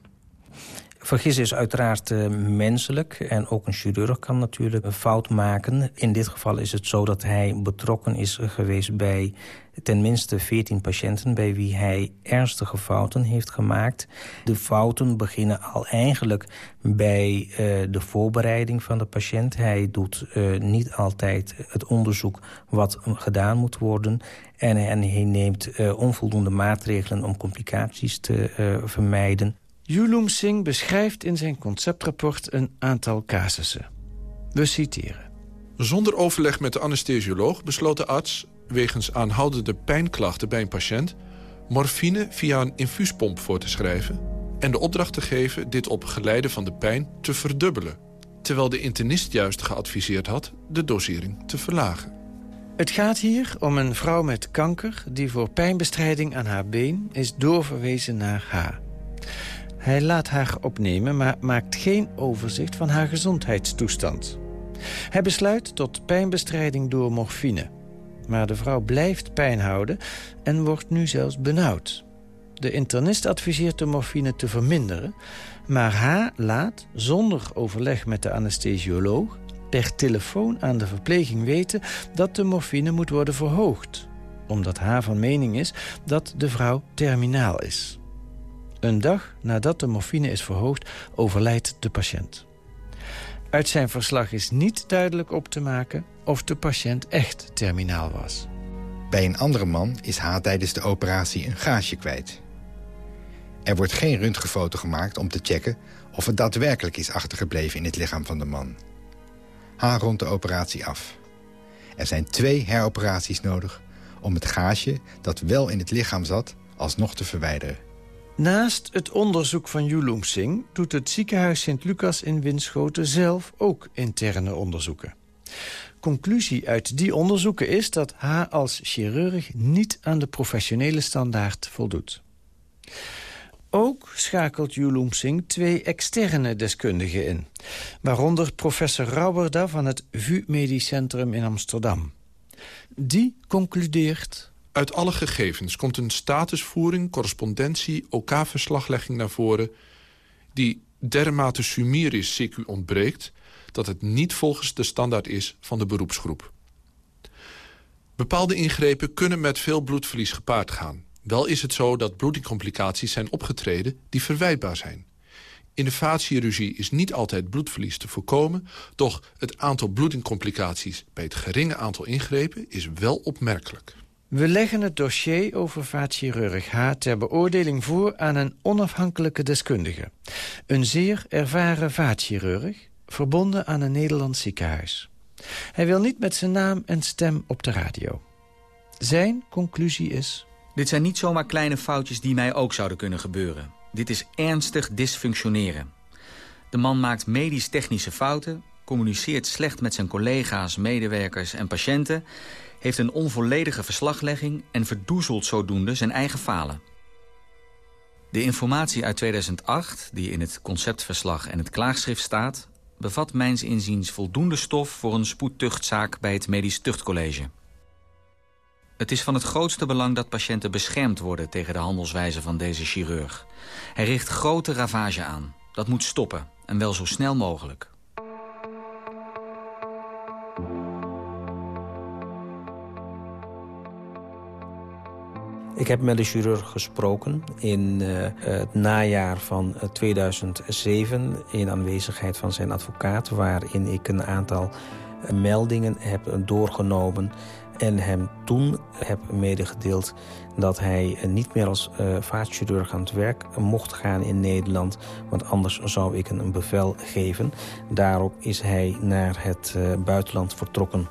Vergissen is uiteraard uh, menselijk en ook een chirurg kan natuurlijk een fout maken. In dit geval is het zo dat hij betrokken is geweest bij tenminste 14 patiënten... bij wie hij ernstige fouten heeft gemaakt. De fouten beginnen al eigenlijk bij uh, de voorbereiding van de patiënt. Hij doet uh, niet altijd het onderzoek wat gedaan moet worden... en, en hij neemt onvoldoende maatregelen om complicaties te vermijden. Yulum Singh beschrijft in zijn conceptrapport een aantal casussen. We citeren. Zonder overleg met de anesthesioloog besloot de arts... wegens aanhoudende pijnklachten bij een patiënt... morfine via een infuuspomp voor te schrijven... en de opdracht te geven dit op geleide van de pijn te verdubbelen... terwijl de internist juist geadviseerd had de dosering te verlagen. Het gaat hier om een vrouw met kanker... die voor pijnbestrijding aan haar been is doorverwezen naar H. Hij laat haar opnemen, maar maakt geen overzicht van haar gezondheidstoestand. Hij besluit tot pijnbestrijding door morfine. Maar de vrouw blijft pijn houden en wordt nu zelfs benauwd. De internist adviseert de morfine te verminderen... maar H laat, zonder overleg met de anesthesioloog... per telefoon aan de verpleging weten dat de morfine moet worden verhoogd. Omdat H van mening is dat de vrouw terminaal is. Een dag nadat de morfine is verhoogd, overlijdt de patiënt. Uit zijn verslag is niet duidelijk op te maken of de patiënt echt terminaal was. Bij een andere man is H tijdens de operatie een gaasje kwijt. Er wordt geen röntgenfoto gemaakt om te checken of het daadwerkelijk is achtergebleven in het lichaam van de man. H rondt de operatie af. Er zijn twee heroperaties nodig om het gaasje dat wel in het lichaam zat alsnog te verwijderen. Naast het onderzoek van Yulung Singh doet het ziekenhuis Sint-Lucas in Winschoten zelf ook interne onderzoeken. Conclusie uit die onderzoeken is dat H als chirurg niet aan de professionele standaard voldoet. Ook schakelt Yulung Singh twee externe deskundigen in. Waaronder professor Rauberda van het VU Medisch Centrum in Amsterdam. Die concludeert uit alle gegevens komt een statusvoering, correspondentie, OK-verslaglegging naar voren... die dermate summerisch CQ ontbreekt... dat het niet volgens de standaard is van de beroepsgroep. Bepaalde ingrepen kunnen met veel bloedverlies gepaard gaan. Wel is het zo dat bloedingcomplicaties zijn opgetreden die verwijtbaar zijn. In de vaatchirurgie is niet altijd bloedverlies te voorkomen... doch het aantal bloedingcomplicaties bij het geringe aantal ingrepen is wel opmerkelijk. We leggen het dossier over vaatchirurg H. ter beoordeling voor aan een onafhankelijke deskundige. Een zeer ervaren vaatchirurg, verbonden aan een Nederlands ziekenhuis. Hij wil niet met zijn naam en stem op de radio. Zijn conclusie is... Dit zijn niet zomaar kleine foutjes die mij ook zouden kunnen gebeuren. Dit is ernstig dysfunctioneren. De man maakt medisch-technische fouten, communiceert slecht met zijn collega's, medewerkers en patiënten heeft een onvolledige verslaglegging en verdoezelt zodoende zijn eigen falen. De informatie uit 2008, die in het conceptverslag en het klaagschrift staat... bevat mijns inziens voldoende stof voor een spoedtuchtzaak bij het Medisch Tuchtcollege. Het is van het grootste belang dat patiënten beschermd worden tegen de handelswijze van deze chirurg. Hij richt grote ravage aan. Dat moet stoppen, en wel zo snel mogelijk. Ik heb met de chirurg gesproken in uh, het najaar van 2007... Eh, in aanwezigheid van zijn advocaat... waarin ik een aantal uh, meldingen heb doorgenomen... en hem toen heb medegedeeld dat hij niet meer als uh, vaatchirurg aan het werk mocht gaan in Nederland... want anders zou ik een bevel geven. Daarop is hij naar het buitenland vertrokken...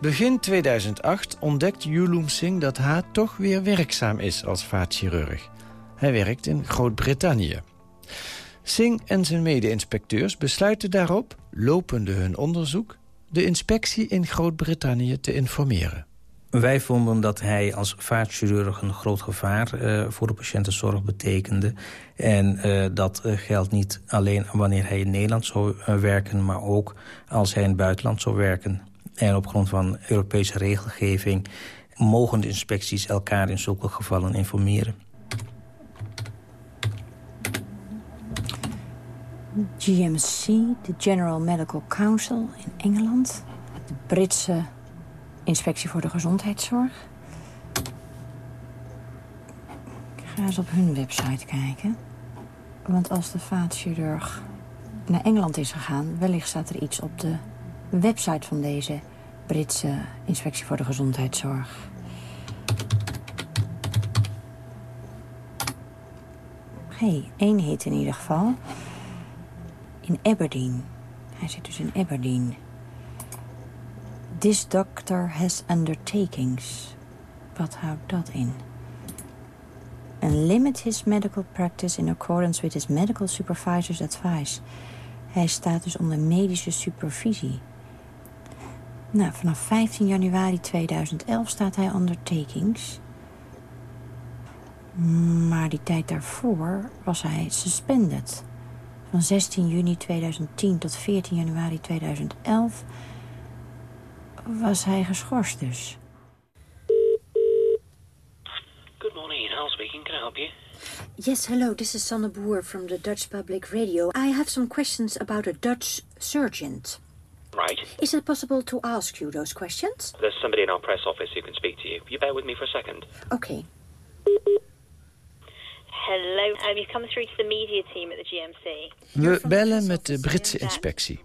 Begin 2008 ontdekt Yulung Singh dat H toch weer werkzaam is als vaatchirurg. Hij werkt in Groot-Brittannië. Singh en zijn mede-inspecteurs besluiten daarop, lopende hun onderzoek... de inspectie in Groot-Brittannië te informeren. Wij vonden dat hij als vaatchirurg een groot gevaar uh, voor de patiëntenzorg betekende. En uh, dat uh, geldt niet alleen wanneer hij in Nederland zou werken... maar ook als hij in het buitenland zou werken. En op grond van Europese regelgeving mogen de inspecties elkaar in zulke gevallen informeren. GMC, de General Medical Council in Engeland. De Britse Inspectie voor de Gezondheidszorg. Ik ga eens op hun website kijken. Want als de vaatchirurg naar Engeland is gegaan... wellicht staat er iets op de website van deze Britse Inspectie voor de Gezondheidszorg. hey, één hit in ieder geval. In Aberdeen. Hij zit dus in Aberdeen. This doctor has undertakings. Wat houdt dat in? and limit his medical practice in accordance with his medical supervisor's advice. Hij staat dus onder medische supervisie. Nou, vanaf 15 januari 2011 staat hij onder takings. Maar die tijd daarvoor was hij suspended. Van 16 juni 2010 tot 14 januari 2011 was hij geschorst dus. Good morning, Hal speaking. Can I help you? Yes, hello. This is Sanne Boer from the Dutch Public Radio. I have some questions about a Dutch surgeon. Right. Is it possible to ask you those questions? There's somebody in our press office who can speak to you. You bear with me for a second. Okay. Hello, um, you've come through to the media team at the GMC. We bellen met de Britse inspectie.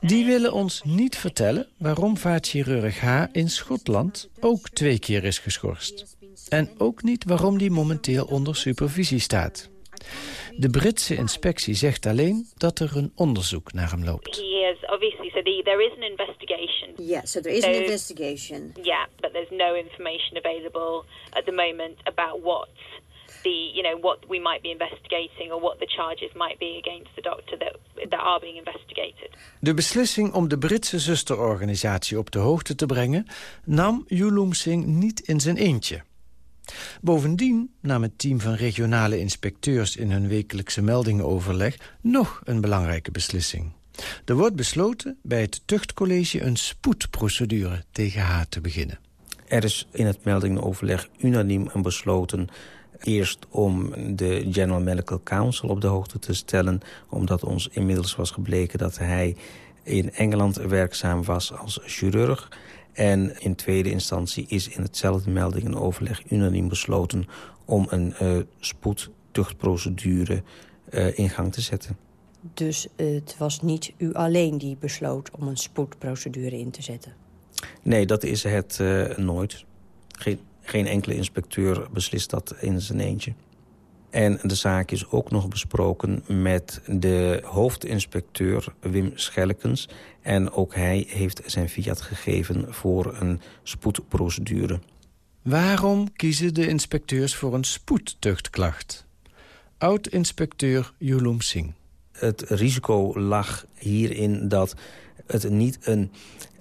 Die willen ons niet vertellen waarom vaatchirurg H. in Schotland ook twee keer is geschorst. En ook niet waarom die momenteel onder supervisie staat. De Britse inspectie zegt alleen dat er een onderzoek naar hem loopt. He the, there is an investigation. Yeah, so there is an investigation. Yeah, but there's no information available at the moment about what the you know what we might be investigating or what the charges might be against the doctor that that are being investigated. De beslissing om de Britse zusterorganisatie op de hoogte te brengen nam Yulum Singh niet in zijn eentje. Bovendien nam het team van regionale inspecteurs in hun wekelijkse meldingenoverleg nog een belangrijke beslissing. Er wordt besloten bij het tuchtcollege een spoedprocedure tegen haar te beginnen. Er is in het meldingenoverleg unaniem besloten Eerst om de General Medical Council op de hoogte te stellen... omdat ons inmiddels was gebleken dat hij in Engeland werkzaam was als chirurg... En in tweede instantie is in hetzelfde melding en overleg unaniem besloten... om een uh, spoedtuchtprocedure uh, in gang te zetten. Dus het was niet u alleen die besloot om een spoedprocedure in te zetten? Nee, dat is het uh, nooit. Geen, geen enkele inspecteur beslist dat in zijn eentje. En de zaak is ook nog besproken met de hoofdinspecteur Wim Schellekens. En ook hij heeft zijn fiat gegeven voor een spoedprocedure. Waarom kiezen de inspecteurs voor een spoedtuchtklacht? Oud-inspecteur Yulum Singh. Het risico lag hierin dat het niet een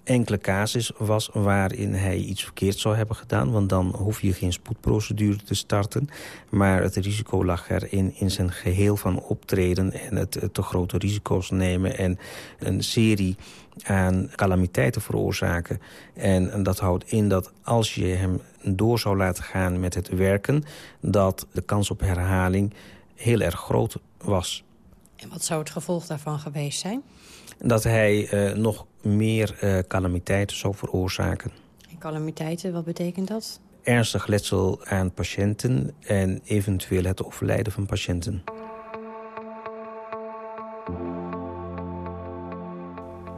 enkele casus was waarin hij iets verkeerd zou hebben gedaan. Want dan hoef je geen spoedprocedure te starten. Maar het risico lag erin in zijn geheel van optreden... en het te grote risico's nemen en een serie aan calamiteiten veroorzaken. En dat houdt in dat als je hem door zou laten gaan met het werken... dat de kans op herhaling heel erg groot was. En wat zou het gevolg daarvan geweest zijn? Dat hij uh, nog meer uh, calamiteiten zou veroorzaken. En calamiteiten, wat betekent dat? Ernstig letsel aan patiënten en eventueel het overlijden van patiënten.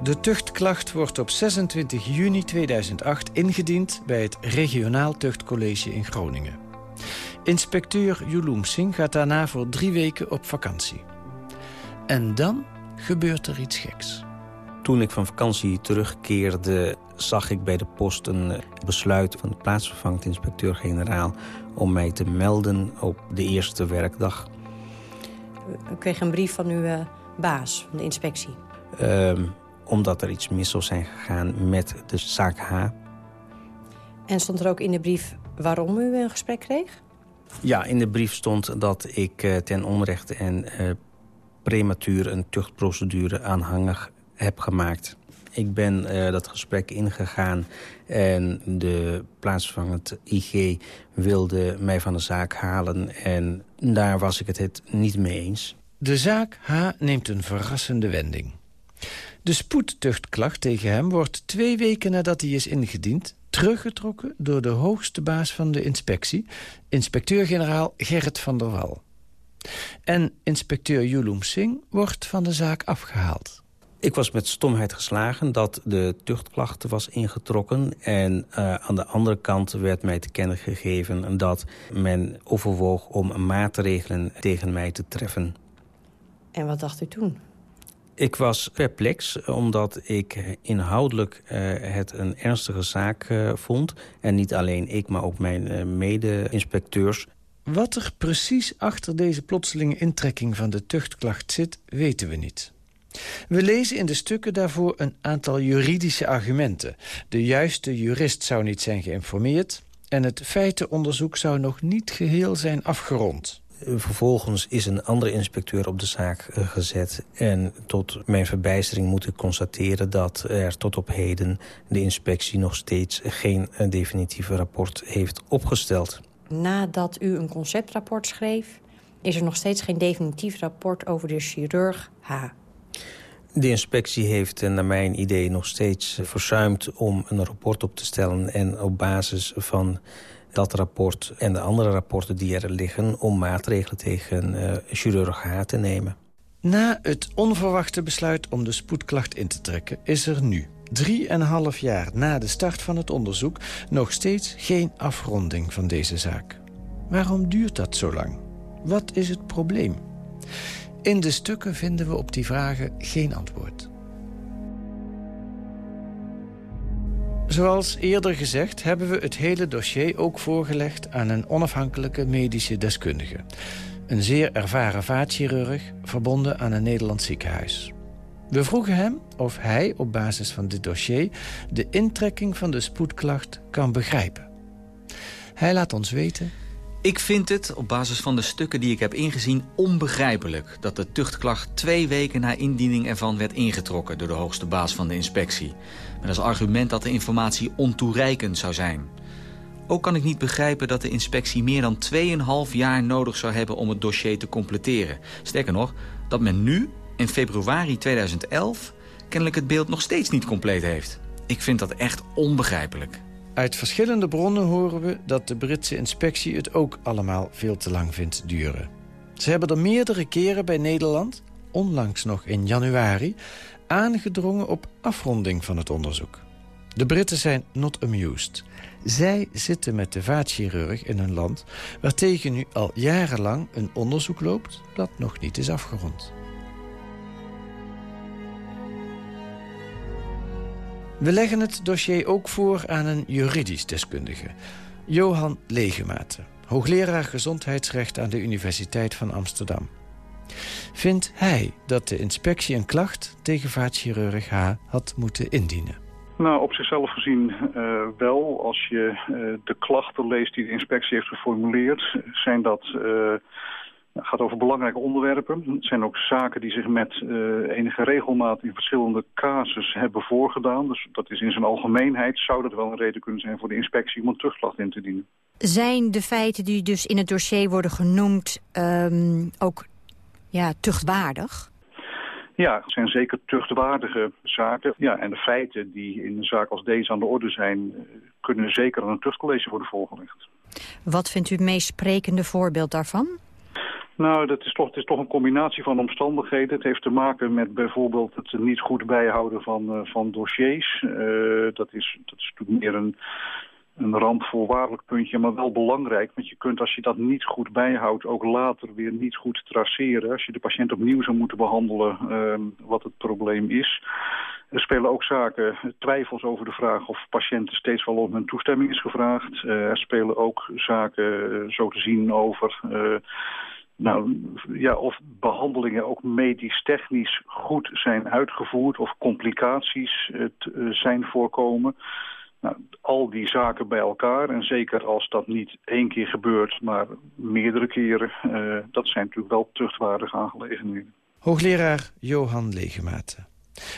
De tuchtklacht wordt op 26 juni 2008 ingediend bij het Regionaal Tuchtcollege in Groningen. Inspecteur Yulum Singh gaat daarna voor drie weken op vakantie. En dan gebeurt er iets geks. Toen ik van vakantie terugkeerde, zag ik bij de post een besluit van de plaatsvervangend inspecteur-generaal om mij te melden op de eerste werkdag. U kreeg een brief van uw uh, baas, van de inspectie? Um, omdat er iets mis zou zijn gegaan met de zaak H. En stond er ook in de brief waarom u een gesprek kreeg? Ja, in de brief stond dat ik uh, ten onrechte en uh, prematuur een tuchtprocedure aanhangig heb gemaakt. Ik ben uh, dat gesprek ingegaan en de plaatsvervangend IG wilde mij van de zaak halen. En daar was ik het, het niet mee eens. De zaak H neemt een verrassende wending. De spoedtuchtklacht tegen hem wordt twee weken nadat hij is ingediend... teruggetrokken door de hoogste baas van de inspectie... inspecteur-generaal Gerrit van der Wal. En inspecteur Yulum Singh wordt van de zaak afgehaald. Ik was met stomheid geslagen dat de tuchtklacht was ingetrokken. En uh, aan de andere kant werd mij te kennen gegeven... dat men overwoog om maatregelen tegen mij te treffen. En wat dacht u toen? Ik was perplex, omdat ik inhoudelijk uh, het een ernstige zaak uh, vond. En niet alleen ik, maar ook mijn uh, mede-inspecteurs. Wat er precies achter deze plotselinge intrekking van de tuchtklacht zit, weten we niet. We lezen in de stukken daarvoor een aantal juridische argumenten. De juiste jurist zou niet zijn geïnformeerd... en het feitenonderzoek zou nog niet geheel zijn afgerond. Vervolgens is een andere inspecteur op de zaak eh, gezet. En tot mijn verbijstering moet ik constateren dat er tot op heden... de inspectie nog steeds geen eh, definitieve rapport heeft opgesteld. Nadat u een conceptrapport schreef... is er nog steeds geen definitief rapport over de chirurg H. De inspectie heeft eh, naar mijn idee nog steeds verzuimd om een rapport op te stellen... en op basis van dat rapport en de andere rapporten die er liggen... om maatregelen tegen uh, chirurg H te nemen. Na het onverwachte besluit om de spoedklacht in te trekken... is er nu, drieënhalf jaar na de start van het onderzoek... nog steeds geen afronding van deze zaak. Waarom duurt dat zo lang? Wat is het probleem? In de stukken vinden we op die vragen geen antwoord. Zoals eerder gezegd hebben we het hele dossier ook voorgelegd... aan een onafhankelijke medische deskundige. Een zeer ervaren vaatchirurg verbonden aan een Nederlands ziekenhuis. We vroegen hem of hij op basis van dit dossier... de intrekking van de spoedklacht kan begrijpen. Hij laat ons weten ik vind het, op basis van de stukken die ik heb ingezien, onbegrijpelijk... dat de tuchtklacht twee weken na indiening ervan werd ingetrokken... door de hoogste baas van de inspectie. Met als argument dat de informatie ontoereikend zou zijn. Ook kan ik niet begrijpen dat de inspectie meer dan 2,5 jaar nodig zou hebben... om het dossier te completeren. Sterker nog, dat men nu, in februari 2011... kennelijk het beeld nog steeds niet compleet heeft. Ik vind dat echt onbegrijpelijk. Uit verschillende bronnen horen we dat de Britse inspectie het ook allemaal veel te lang vindt duren. Ze hebben er meerdere keren bij Nederland, onlangs nog in januari, aangedrongen op afronding van het onderzoek. De Britten zijn not amused. Zij zitten met de vaatchirurg in een land waar tegen nu al jarenlang een onderzoek loopt dat nog niet is afgerond. We leggen het dossier ook voor aan een juridisch deskundige. Johan Legematen, hoogleraar gezondheidsrecht aan de Universiteit van Amsterdam. Vindt hij dat de inspectie een klacht tegen vaatchirurg H. had moeten indienen? Nou, op zichzelf gezien uh, wel. Als je uh, de klachten leest die de inspectie heeft geformuleerd... zijn dat uh, het gaat over belangrijke onderwerpen. Het zijn ook zaken die zich met uh, enige regelmaat in verschillende casus hebben voorgedaan. Dus dat is in zijn algemeenheid, zou dat wel een reden kunnen zijn voor de inspectie om een terugklacht in te dienen. Zijn de feiten die dus in het dossier worden genoemd um, ook ja, tuchtwaardig? Ja, het zijn zeker tuchtwaardige zaken. Ja, en de feiten die in een zaak als deze aan de orde zijn... Eh, kunnen zeker aan een tuchtcollege worden voorgelegd. Wat vindt u het meest sprekende voorbeeld daarvan? Nou, dat is toch, het is toch een combinatie van omstandigheden. Het heeft te maken met bijvoorbeeld het niet goed bijhouden van, uh, van dossiers. Uh, dat, is, dat is meer een, een randvoorwaardelijk puntje, maar wel belangrijk. Want je kunt, als je dat niet goed bijhoudt, ook later weer niet goed traceren. Als je de patiënt opnieuw zou moeten behandelen, uh, wat het probleem is. Er spelen ook zaken, twijfels over de vraag of patiënten steeds wel om hun toestemming is gevraagd. er spelen ook zaken, zo te zien, over nou, ja, of behandelingen ook medisch-technisch goed zijn uitgevoerd... of complicaties uh, zijn voorkomen. Nou, al die zaken bij elkaar, en zeker als dat niet één keer gebeurt... maar meerdere keren, uh, dat zijn natuurlijk wel tuchtwaardige aangelegenheden. Hoogleraar Johan Legematen.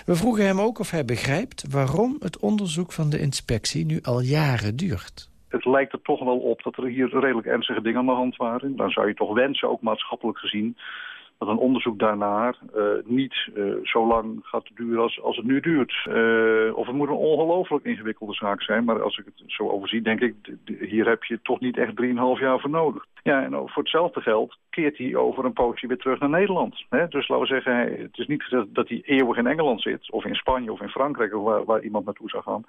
We vroegen hem ook of hij begrijpt waarom het onderzoek van de inspectie nu al jaren duurt het lijkt er toch wel op dat er hier redelijk ernstige dingen aan de hand waren. Dan zou je toch wensen, ook maatschappelijk gezien, dat een onderzoek daarnaar uh, niet uh, zo lang gaat duren als, als het nu duurt. Uh, of het moet een ongelooflijk ingewikkelde zaak zijn. Maar als ik het zo overzie, denk ik, hier heb je toch niet echt 3,5 jaar voor nodig. Ja, en voor hetzelfde geld keert hij over een poosje weer terug naar Nederland. Hè? Dus laten we zeggen, het is niet gezegd dat hij eeuwig in Engeland zit... of in Spanje of in Frankrijk, waar, waar iemand naartoe zou gaan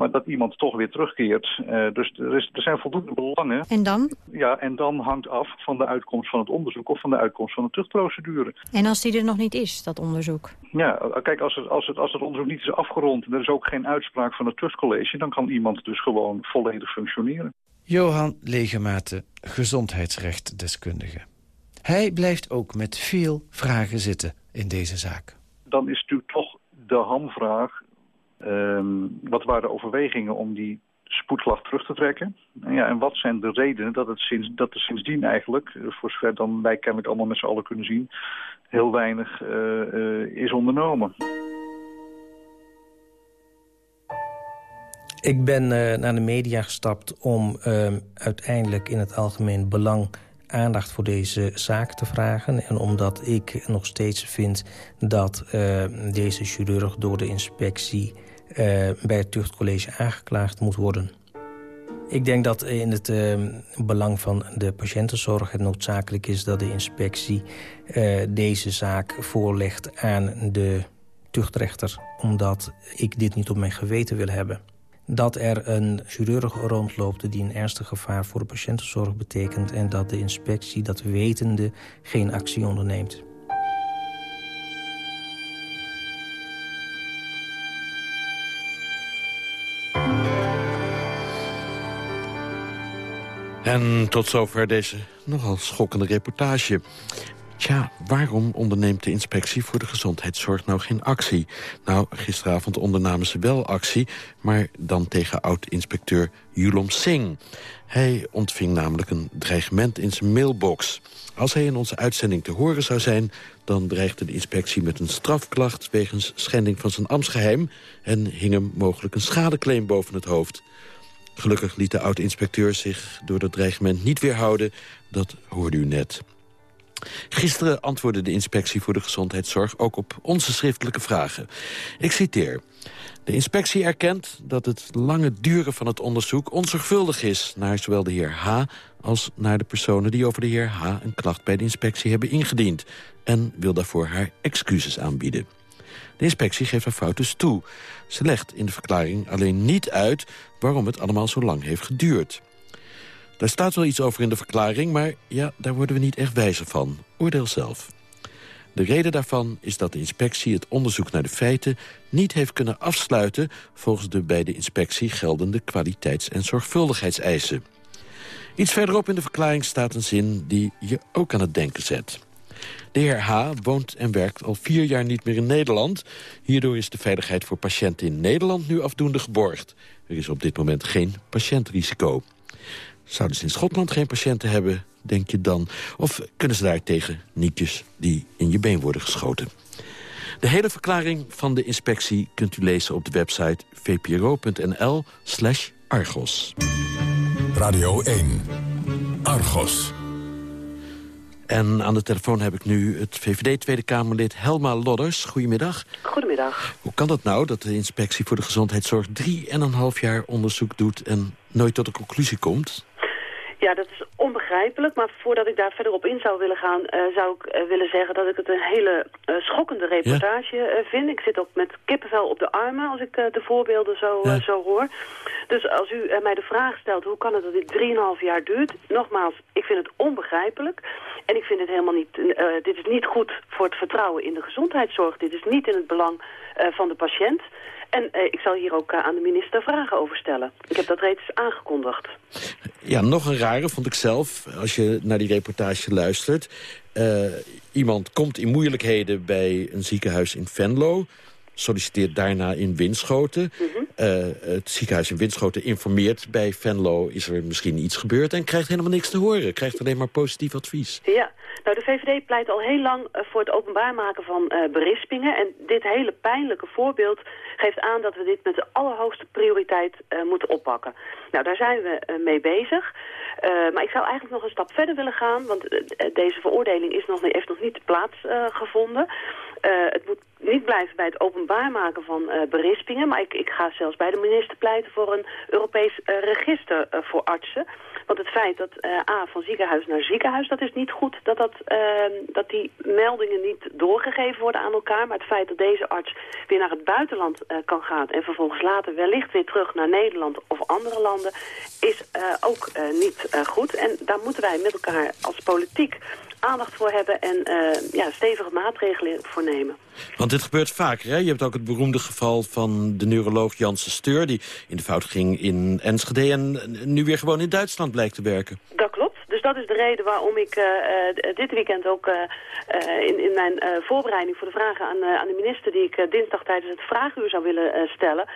maar dat iemand toch weer terugkeert. Uh, dus er, is, er, zijn voldoende belangen. En dan? Ja, en dan hangt af van de uitkomst van het onderzoek of van de uitkomst van de tuchtprocedure. En als die er nog niet is, dat onderzoek? Ja, kijk, als het, als het, als het onderzoek niet is afgerond en er is ook geen uitspraak van het tuchtcollege, dan kan iemand dus gewoon volledig functioneren. Johan Legematen, gezondheidsrechtdeskundige. Hij blijft ook met veel vragen zitten in deze zaak. Dan is natuurlijk toch de hamvraag... Ehm, wat waren de overwegingen om die spoedvlag terug te trekken? En, ja, en wat zijn de redenen dat, het sinds, dat er sindsdien eigenlijk... Eh, voor zover dan wij kennelijk allemaal met z'n allen kunnen zien... heel weinig uh, uh, is ondernomen? Ik ben naar de media gestapt om uh, uiteindelijk in het algemeen belang aandacht voor deze zaak te vragen. En omdat ik nog steeds vind dat uh, deze chirurg door de inspectie bij het tuchtcollege aangeklaagd moet worden. Ik denk dat in het belang van de patiëntenzorg het noodzakelijk is dat de inspectie deze zaak voorlegt aan de tuchtrechter. Omdat ik dit niet op mijn geweten wil hebben dat er een chirurg rondloopt die een ernstig gevaar voor de patiëntenzorg betekent... en dat de inspectie dat wetende geen actie onderneemt. En tot zover deze nogal schokkende reportage. Tja, waarom onderneemt de inspectie voor de gezondheidszorg nou geen actie? Nou, gisteravond ondernamen ze wel actie, maar dan tegen oud-inspecteur Yulom Singh. Hij ontving namelijk een dreigement in zijn mailbox. Als hij in onze uitzending te horen zou zijn... dan dreigde de inspectie met een strafklacht wegens schending van zijn ambtsgeheim... en hing hem mogelijk een schadeclaim boven het hoofd. Gelukkig liet de oud-inspecteur zich door dat dreigement niet weerhouden. Dat hoorde u net. Gisteren antwoordde de Inspectie voor de Gezondheidszorg ook op onze schriftelijke vragen. Ik citeer. De inspectie erkent dat het lange duren van het onderzoek onzorgvuldig is... naar zowel de heer H. als naar de personen die over de heer H. een klacht bij de inspectie hebben ingediend... en wil daarvoor haar excuses aanbieden. De inspectie geeft haar fout dus toe. Ze legt in de verklaring alleen niet uit waarom het allemaal zo lang heeft geduurd. Daar staat wel iets over in de verklaring, maar ja, daar worden we niet echt wijzer van. Oordeel zelf. De reden daarvan is dat de inspectie het onderzoek naar de feiten... niet heeft kunnen afsluiten volgens de bij de inspectie geldende kwaliteits- en zorgvuldigheidseisen. Iets verderop in de verklaring staat een zin die je ook aan het denken zet. De woont en werkt al vier jaar niet meer in Nederland. Hierdoor is de veiligheid voor patiënten in Nederland nu afdoende geborgd. Er is op dit moment geen patiëntrisico. Zouden ze in Schotland geen patiënten hebben, denk je dan? Of kunnen ze daar tegen nietjes die in je been worden geschoten? De hele verklaring van de inspectie kunt u lezen op de website vpro.nl slash Argos. Radio 1. Argos. En aan de telefoon heb ik nu het VVD-Tweede Kamerlid Helma Lodders. Goedemiddag. Goedemiddag. Hoe kan dat nou dat de inspectie voor de gezondheidszorg... drie en een half jaar onderzoek doet en nooit tot een conclusie komt? Ja, dat is onbegrijpelijk. Maar voordat ik daar verder op in zou willen gaan... Uh, zou ik uh, willen zeggen dat ik het een hele uh, schokkende reportage vind. Ik zit ook met kippenvel op de armen als ik de voorbeelden zo, ja. zo hoor. Dus als u mij de vraag stelt... hoe kan het dat dit 3,5 jaar duurt? Nogmaals, ik vind het onbegrijpelijk. En ik vind het helemaal niet... dit is niet goed voor het vertrouwen in de gezondheidszorg. Dit is niet in het belang van de patiënt. En uh, ik zal hier ook uh, aan de minister vragen over stellen. Ik heb dat reeds aangekondigd. Ja, nog een rare vond ik zelf, als je naar die reportage luistert. Uh, iemand komt in moeilijkheden bij een ziekenhuis in Venlo solliciteert daarna in Winschoten. Mm -hmm. uh, het ziekenhuis in Winschoten informeert bij Venlo... is er misschien iets gebeurd en krijgt helemaal niks te horen. Krijgt alleen maar positief advies. Ja, nou de VVD pleit al heel lang voor het openbaar maken van uh, berispingen. En dit hele pijnlijke voorbeeld geeft aan dat we dit met de allerhoogste prioriteit moeten oppakken. Nou, daar zijn we mee bezig. maar ik zou eigenlijk nog een stap verder willen gaan... want deze veroordeling is nog, heeft nog niet plaatsgevonden. het moet niet blijven bij het openbaar maken van berispingen. Maar ik, ik ga zelfs bij de minister pleiten voor een Europees register voor artsen. Want het feit dat A, van ziekenhuis naar ziekenhuis, dat is niet goed. Dat, dat, ehm, dat die meldingen niet doorgegeven worden aan elkaar. Maar het feit dat deze arts weer naar het buitenland kan gaan... en vervolgens later wellicht weer terug naar Nederland of andere landen... is ook niet goed. En daar moeten wij met elkaar als politiek aandacht voor hebben en ja, stevige maatregelen voor nemen. Want dit gebeurt vaker, hè? Je hebt ook het beroemde geval van de neuroloog Janssen Steur... die in de fout ging in Enschede en nu weer gewoon in Duitsland blijkt te werken. Dat klopt. Dus dat is de reden waarom ik dit weekend ook in, in mijn voorbereiding voor de vragen aan, aan de minister... die ik dinsdag tijdens het vraaguur zou willen stellen...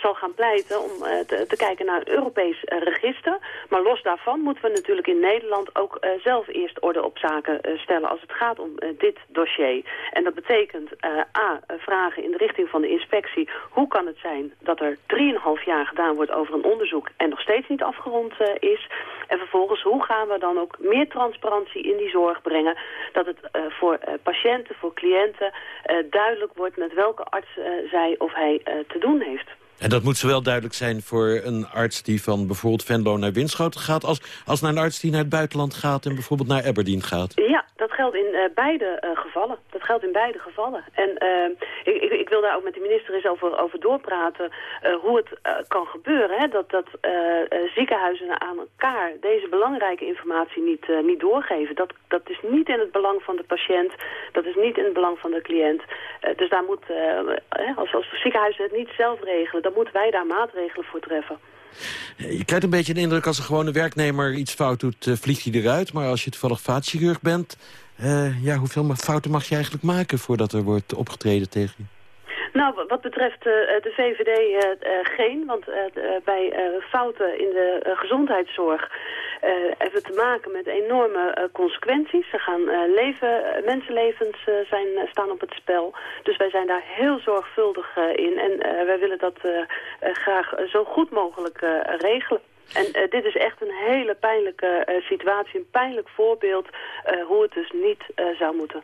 zal gaan pleiten om te, te, kijken naar een Europees register. Maar los daarvan moeten we natuurlijk in Nederland ook zelf eerst orde op zaken stellen... als het gaat om dit dossier. En dat betekent A, vragen in de richting van de inspectie... hoe kan het zijn dat er 3,5 jaar gedaan wordt over een onderzoek... en nog steeds niet afgerond is... En vervolgens, hoe gaan we dan ook meer transparantie in die zorg brengen... dat het uh, voor uh, patiënten, voor cliënten uh, duidelijk wordt... met welke arts zij of hij te doen heeft. En dat moet zowel duidelijk zijn voor een arts die van bijvoorbeeld Venlo naar Winschoten gaat... als, als naar een arts die naar het buitenland gaat en bijvoorbeeld naar Aberdeen gaat. Ja, dat geldt in uh, beide uh, gevallen. Dat geldt in beide gevallen. En uh, ik, ik, ik, wil daar ook met de minister eens over, over doorpraten hoe het kan gebeuren. Hè? Dat, dat ziekenhuizen aan elkaar deze belangrijke informatie niet, niet doorgeven. Dat, dat is niet in het belang van de patiënt. Dat is niet in het belang van de cliënt. dus daar moet, als, als ziekenhuizen het niet zelf regelen moeten wij daar maatregelen voor treffen. Je krijgt een beetje de indruk als een gewone werknemer iets fout doet, uh, vliegt hij eruit. Maar als je toevallig vaatchirurg bent, uh, ja, hoeveel fouten mag je eigenlijk maken voordat er wordt opgetreden tegen je? Nou, wat betreft uh, de VVD uh, geen, want bij fouten in de gezondheidszorg hebben we te maken met enorme consequenties. Er gaan leven, mensenlevens zijn, staan op het spel. Dus wij zijn daar heel zorgvuldig in en wij willen dat graag zo goed mogelijk regelen. En dit is echt een hele pijnlijke situatie, een pijnlijk voorbeeld hoe het dus niet zou moeten.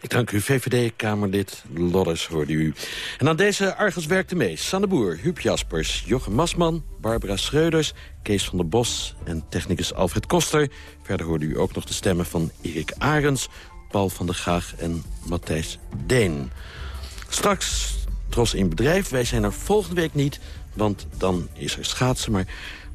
Ik dank u, VVD-Kamerlid Loddes, hoorde u. En aan deze Argos werkte mee Sanne Boer, Huub Jaspers, Jochem Masman... Barbara Schreuders, Kees van der Bos en technicus Alfred Koster. Verder hoorde u ook nog de stemmen van Erik Arends... Paul van der Gaag en Matthijs Deen. Straks Tros in Bedrijf. Wij zijn er volgende week niet, want dan is er schaatsen. Maar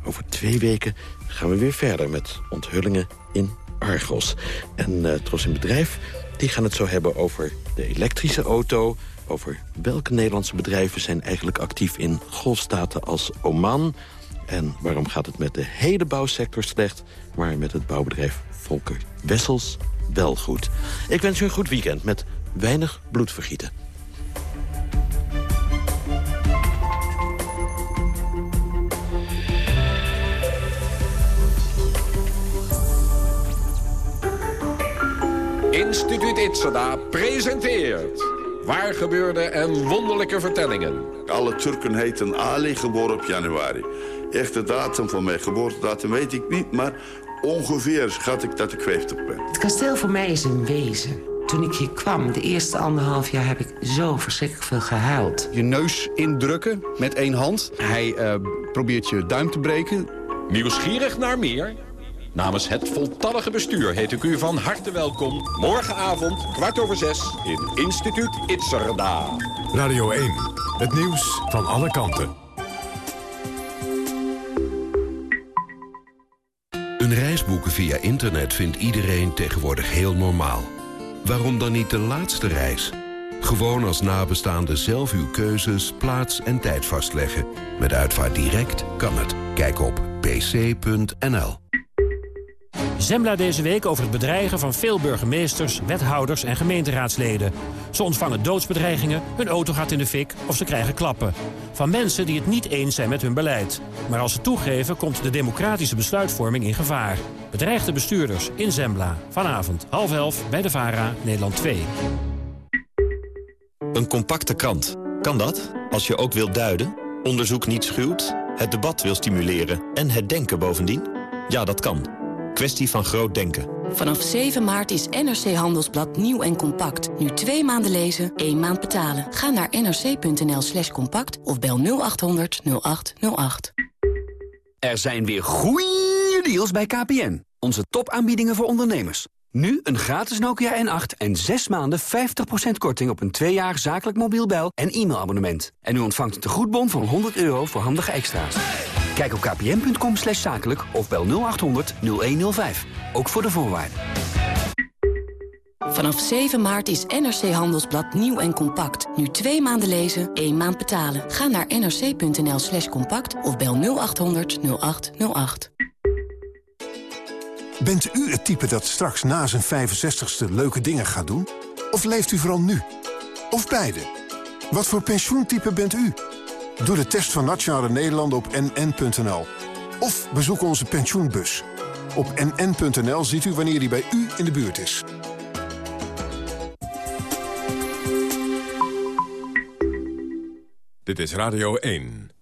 over twee weken gaan we weer verder met onthullingen in Argos. En uh, Tros in Bedrijf die gaan het zo hebben over de elektrische auto... over welke Nederlandse bedrijven zijn eigenlijk actief in golfstaten als Oman... en waarom gaat het met de hele bouwsector slecht... maar met het bouwbedrijf Volker Wessels wel goed. Ik wens u een goed weekend met weinig bloedvergieten. Instituut Itzada presenteert... Waar gebeurde en wonderlijke vertellingen. Alle Turken heten Ali, geboren op januari. Echte datum van mijn geboortedatum weet ik niet... maar ongeveer schat ik dat ik 50 ben. Het kasteel voor mij is een wezen. Toen ik hier kwam, de eerste anderhalf jaar, heb ik zo verschrikkelijk veel gehuild. Je neus indrukken met één hand. Hij uh, probeert je duim te breken. Nieuwsgierig naar meer? Namens het voltallige bestuur heet ik u van harte welkom... morgenavond, kwart over zes, in Instituut Itzerda. Radio 1, het nieuws van alle kanten. Een reis boeken via internet vindt iedereen tegenwoordig heel normaal. Waarom dan niet de laatste reis? Gewoon als nabestaande zelf uw keuzes, plaats en tijd vastleggen. Met Uitvaart Direct kan het. Kijk op pc.nl. Zembla deze week over het bedreigen van veel burgemeesters, wethouders en gemeenteraadsleden. Ze ontvangen doodsbedreigingen, hun auto gaat in de fik of ze krijgen klappen. Van mensen die het niet eens zijn met hun beleid. Maar als ze toegeven komt de democratische besluitvorming in gevaar. Bedreigde bestuurders in Zembla. Vanavond half elf bij de VARA, Nederland 2. Een compacte krant. Kan dat? Als je ook wilt duiden, onderzoek niet schuwt, het debat wil stimuleren en het denken bovendien? Ja, dat kan. Kwestie van groot denken. Vanaf 7 maart is NRC Handelsblad nieuw en compact. Nu twee maanden lezen, één maand betalen. Ga naar nrc.nl slash compact of bel 0800 0808. Er zijn weer goeie deals bij KPN. Onze topaanbiedingen voor ondernemers. Nu een gratis Nokia N8 en 6 maanden 50% korting op een 2 jaar zakelijk mobiel bel- en e-mailabonnement. En u ontvangt een tegoedbon van 100 euro voor handige extra's. Kijk op kpn.com zakelijk of bel 0800 0105. Ook voor de voorwaarden. Vanaf 7 maart is NRC Handelsblad nieuw en compact. Nu twee maanden lezen, één maand betalen. Ga naar nrc.nl slash compact of bel 0800 0808. Bent u het type dat straks na zijn 65ste leuke dingen gaat doen? Of leeft u vooral nu? Of beide? Wat voor pensioentype bent u? Doe de test van Nationale Nederlanden op nn.nl. Of bezoek onze pensioenbus. Op nn.nl ziet u wanneer die bij u in de buurt is. Dit is Radio 1.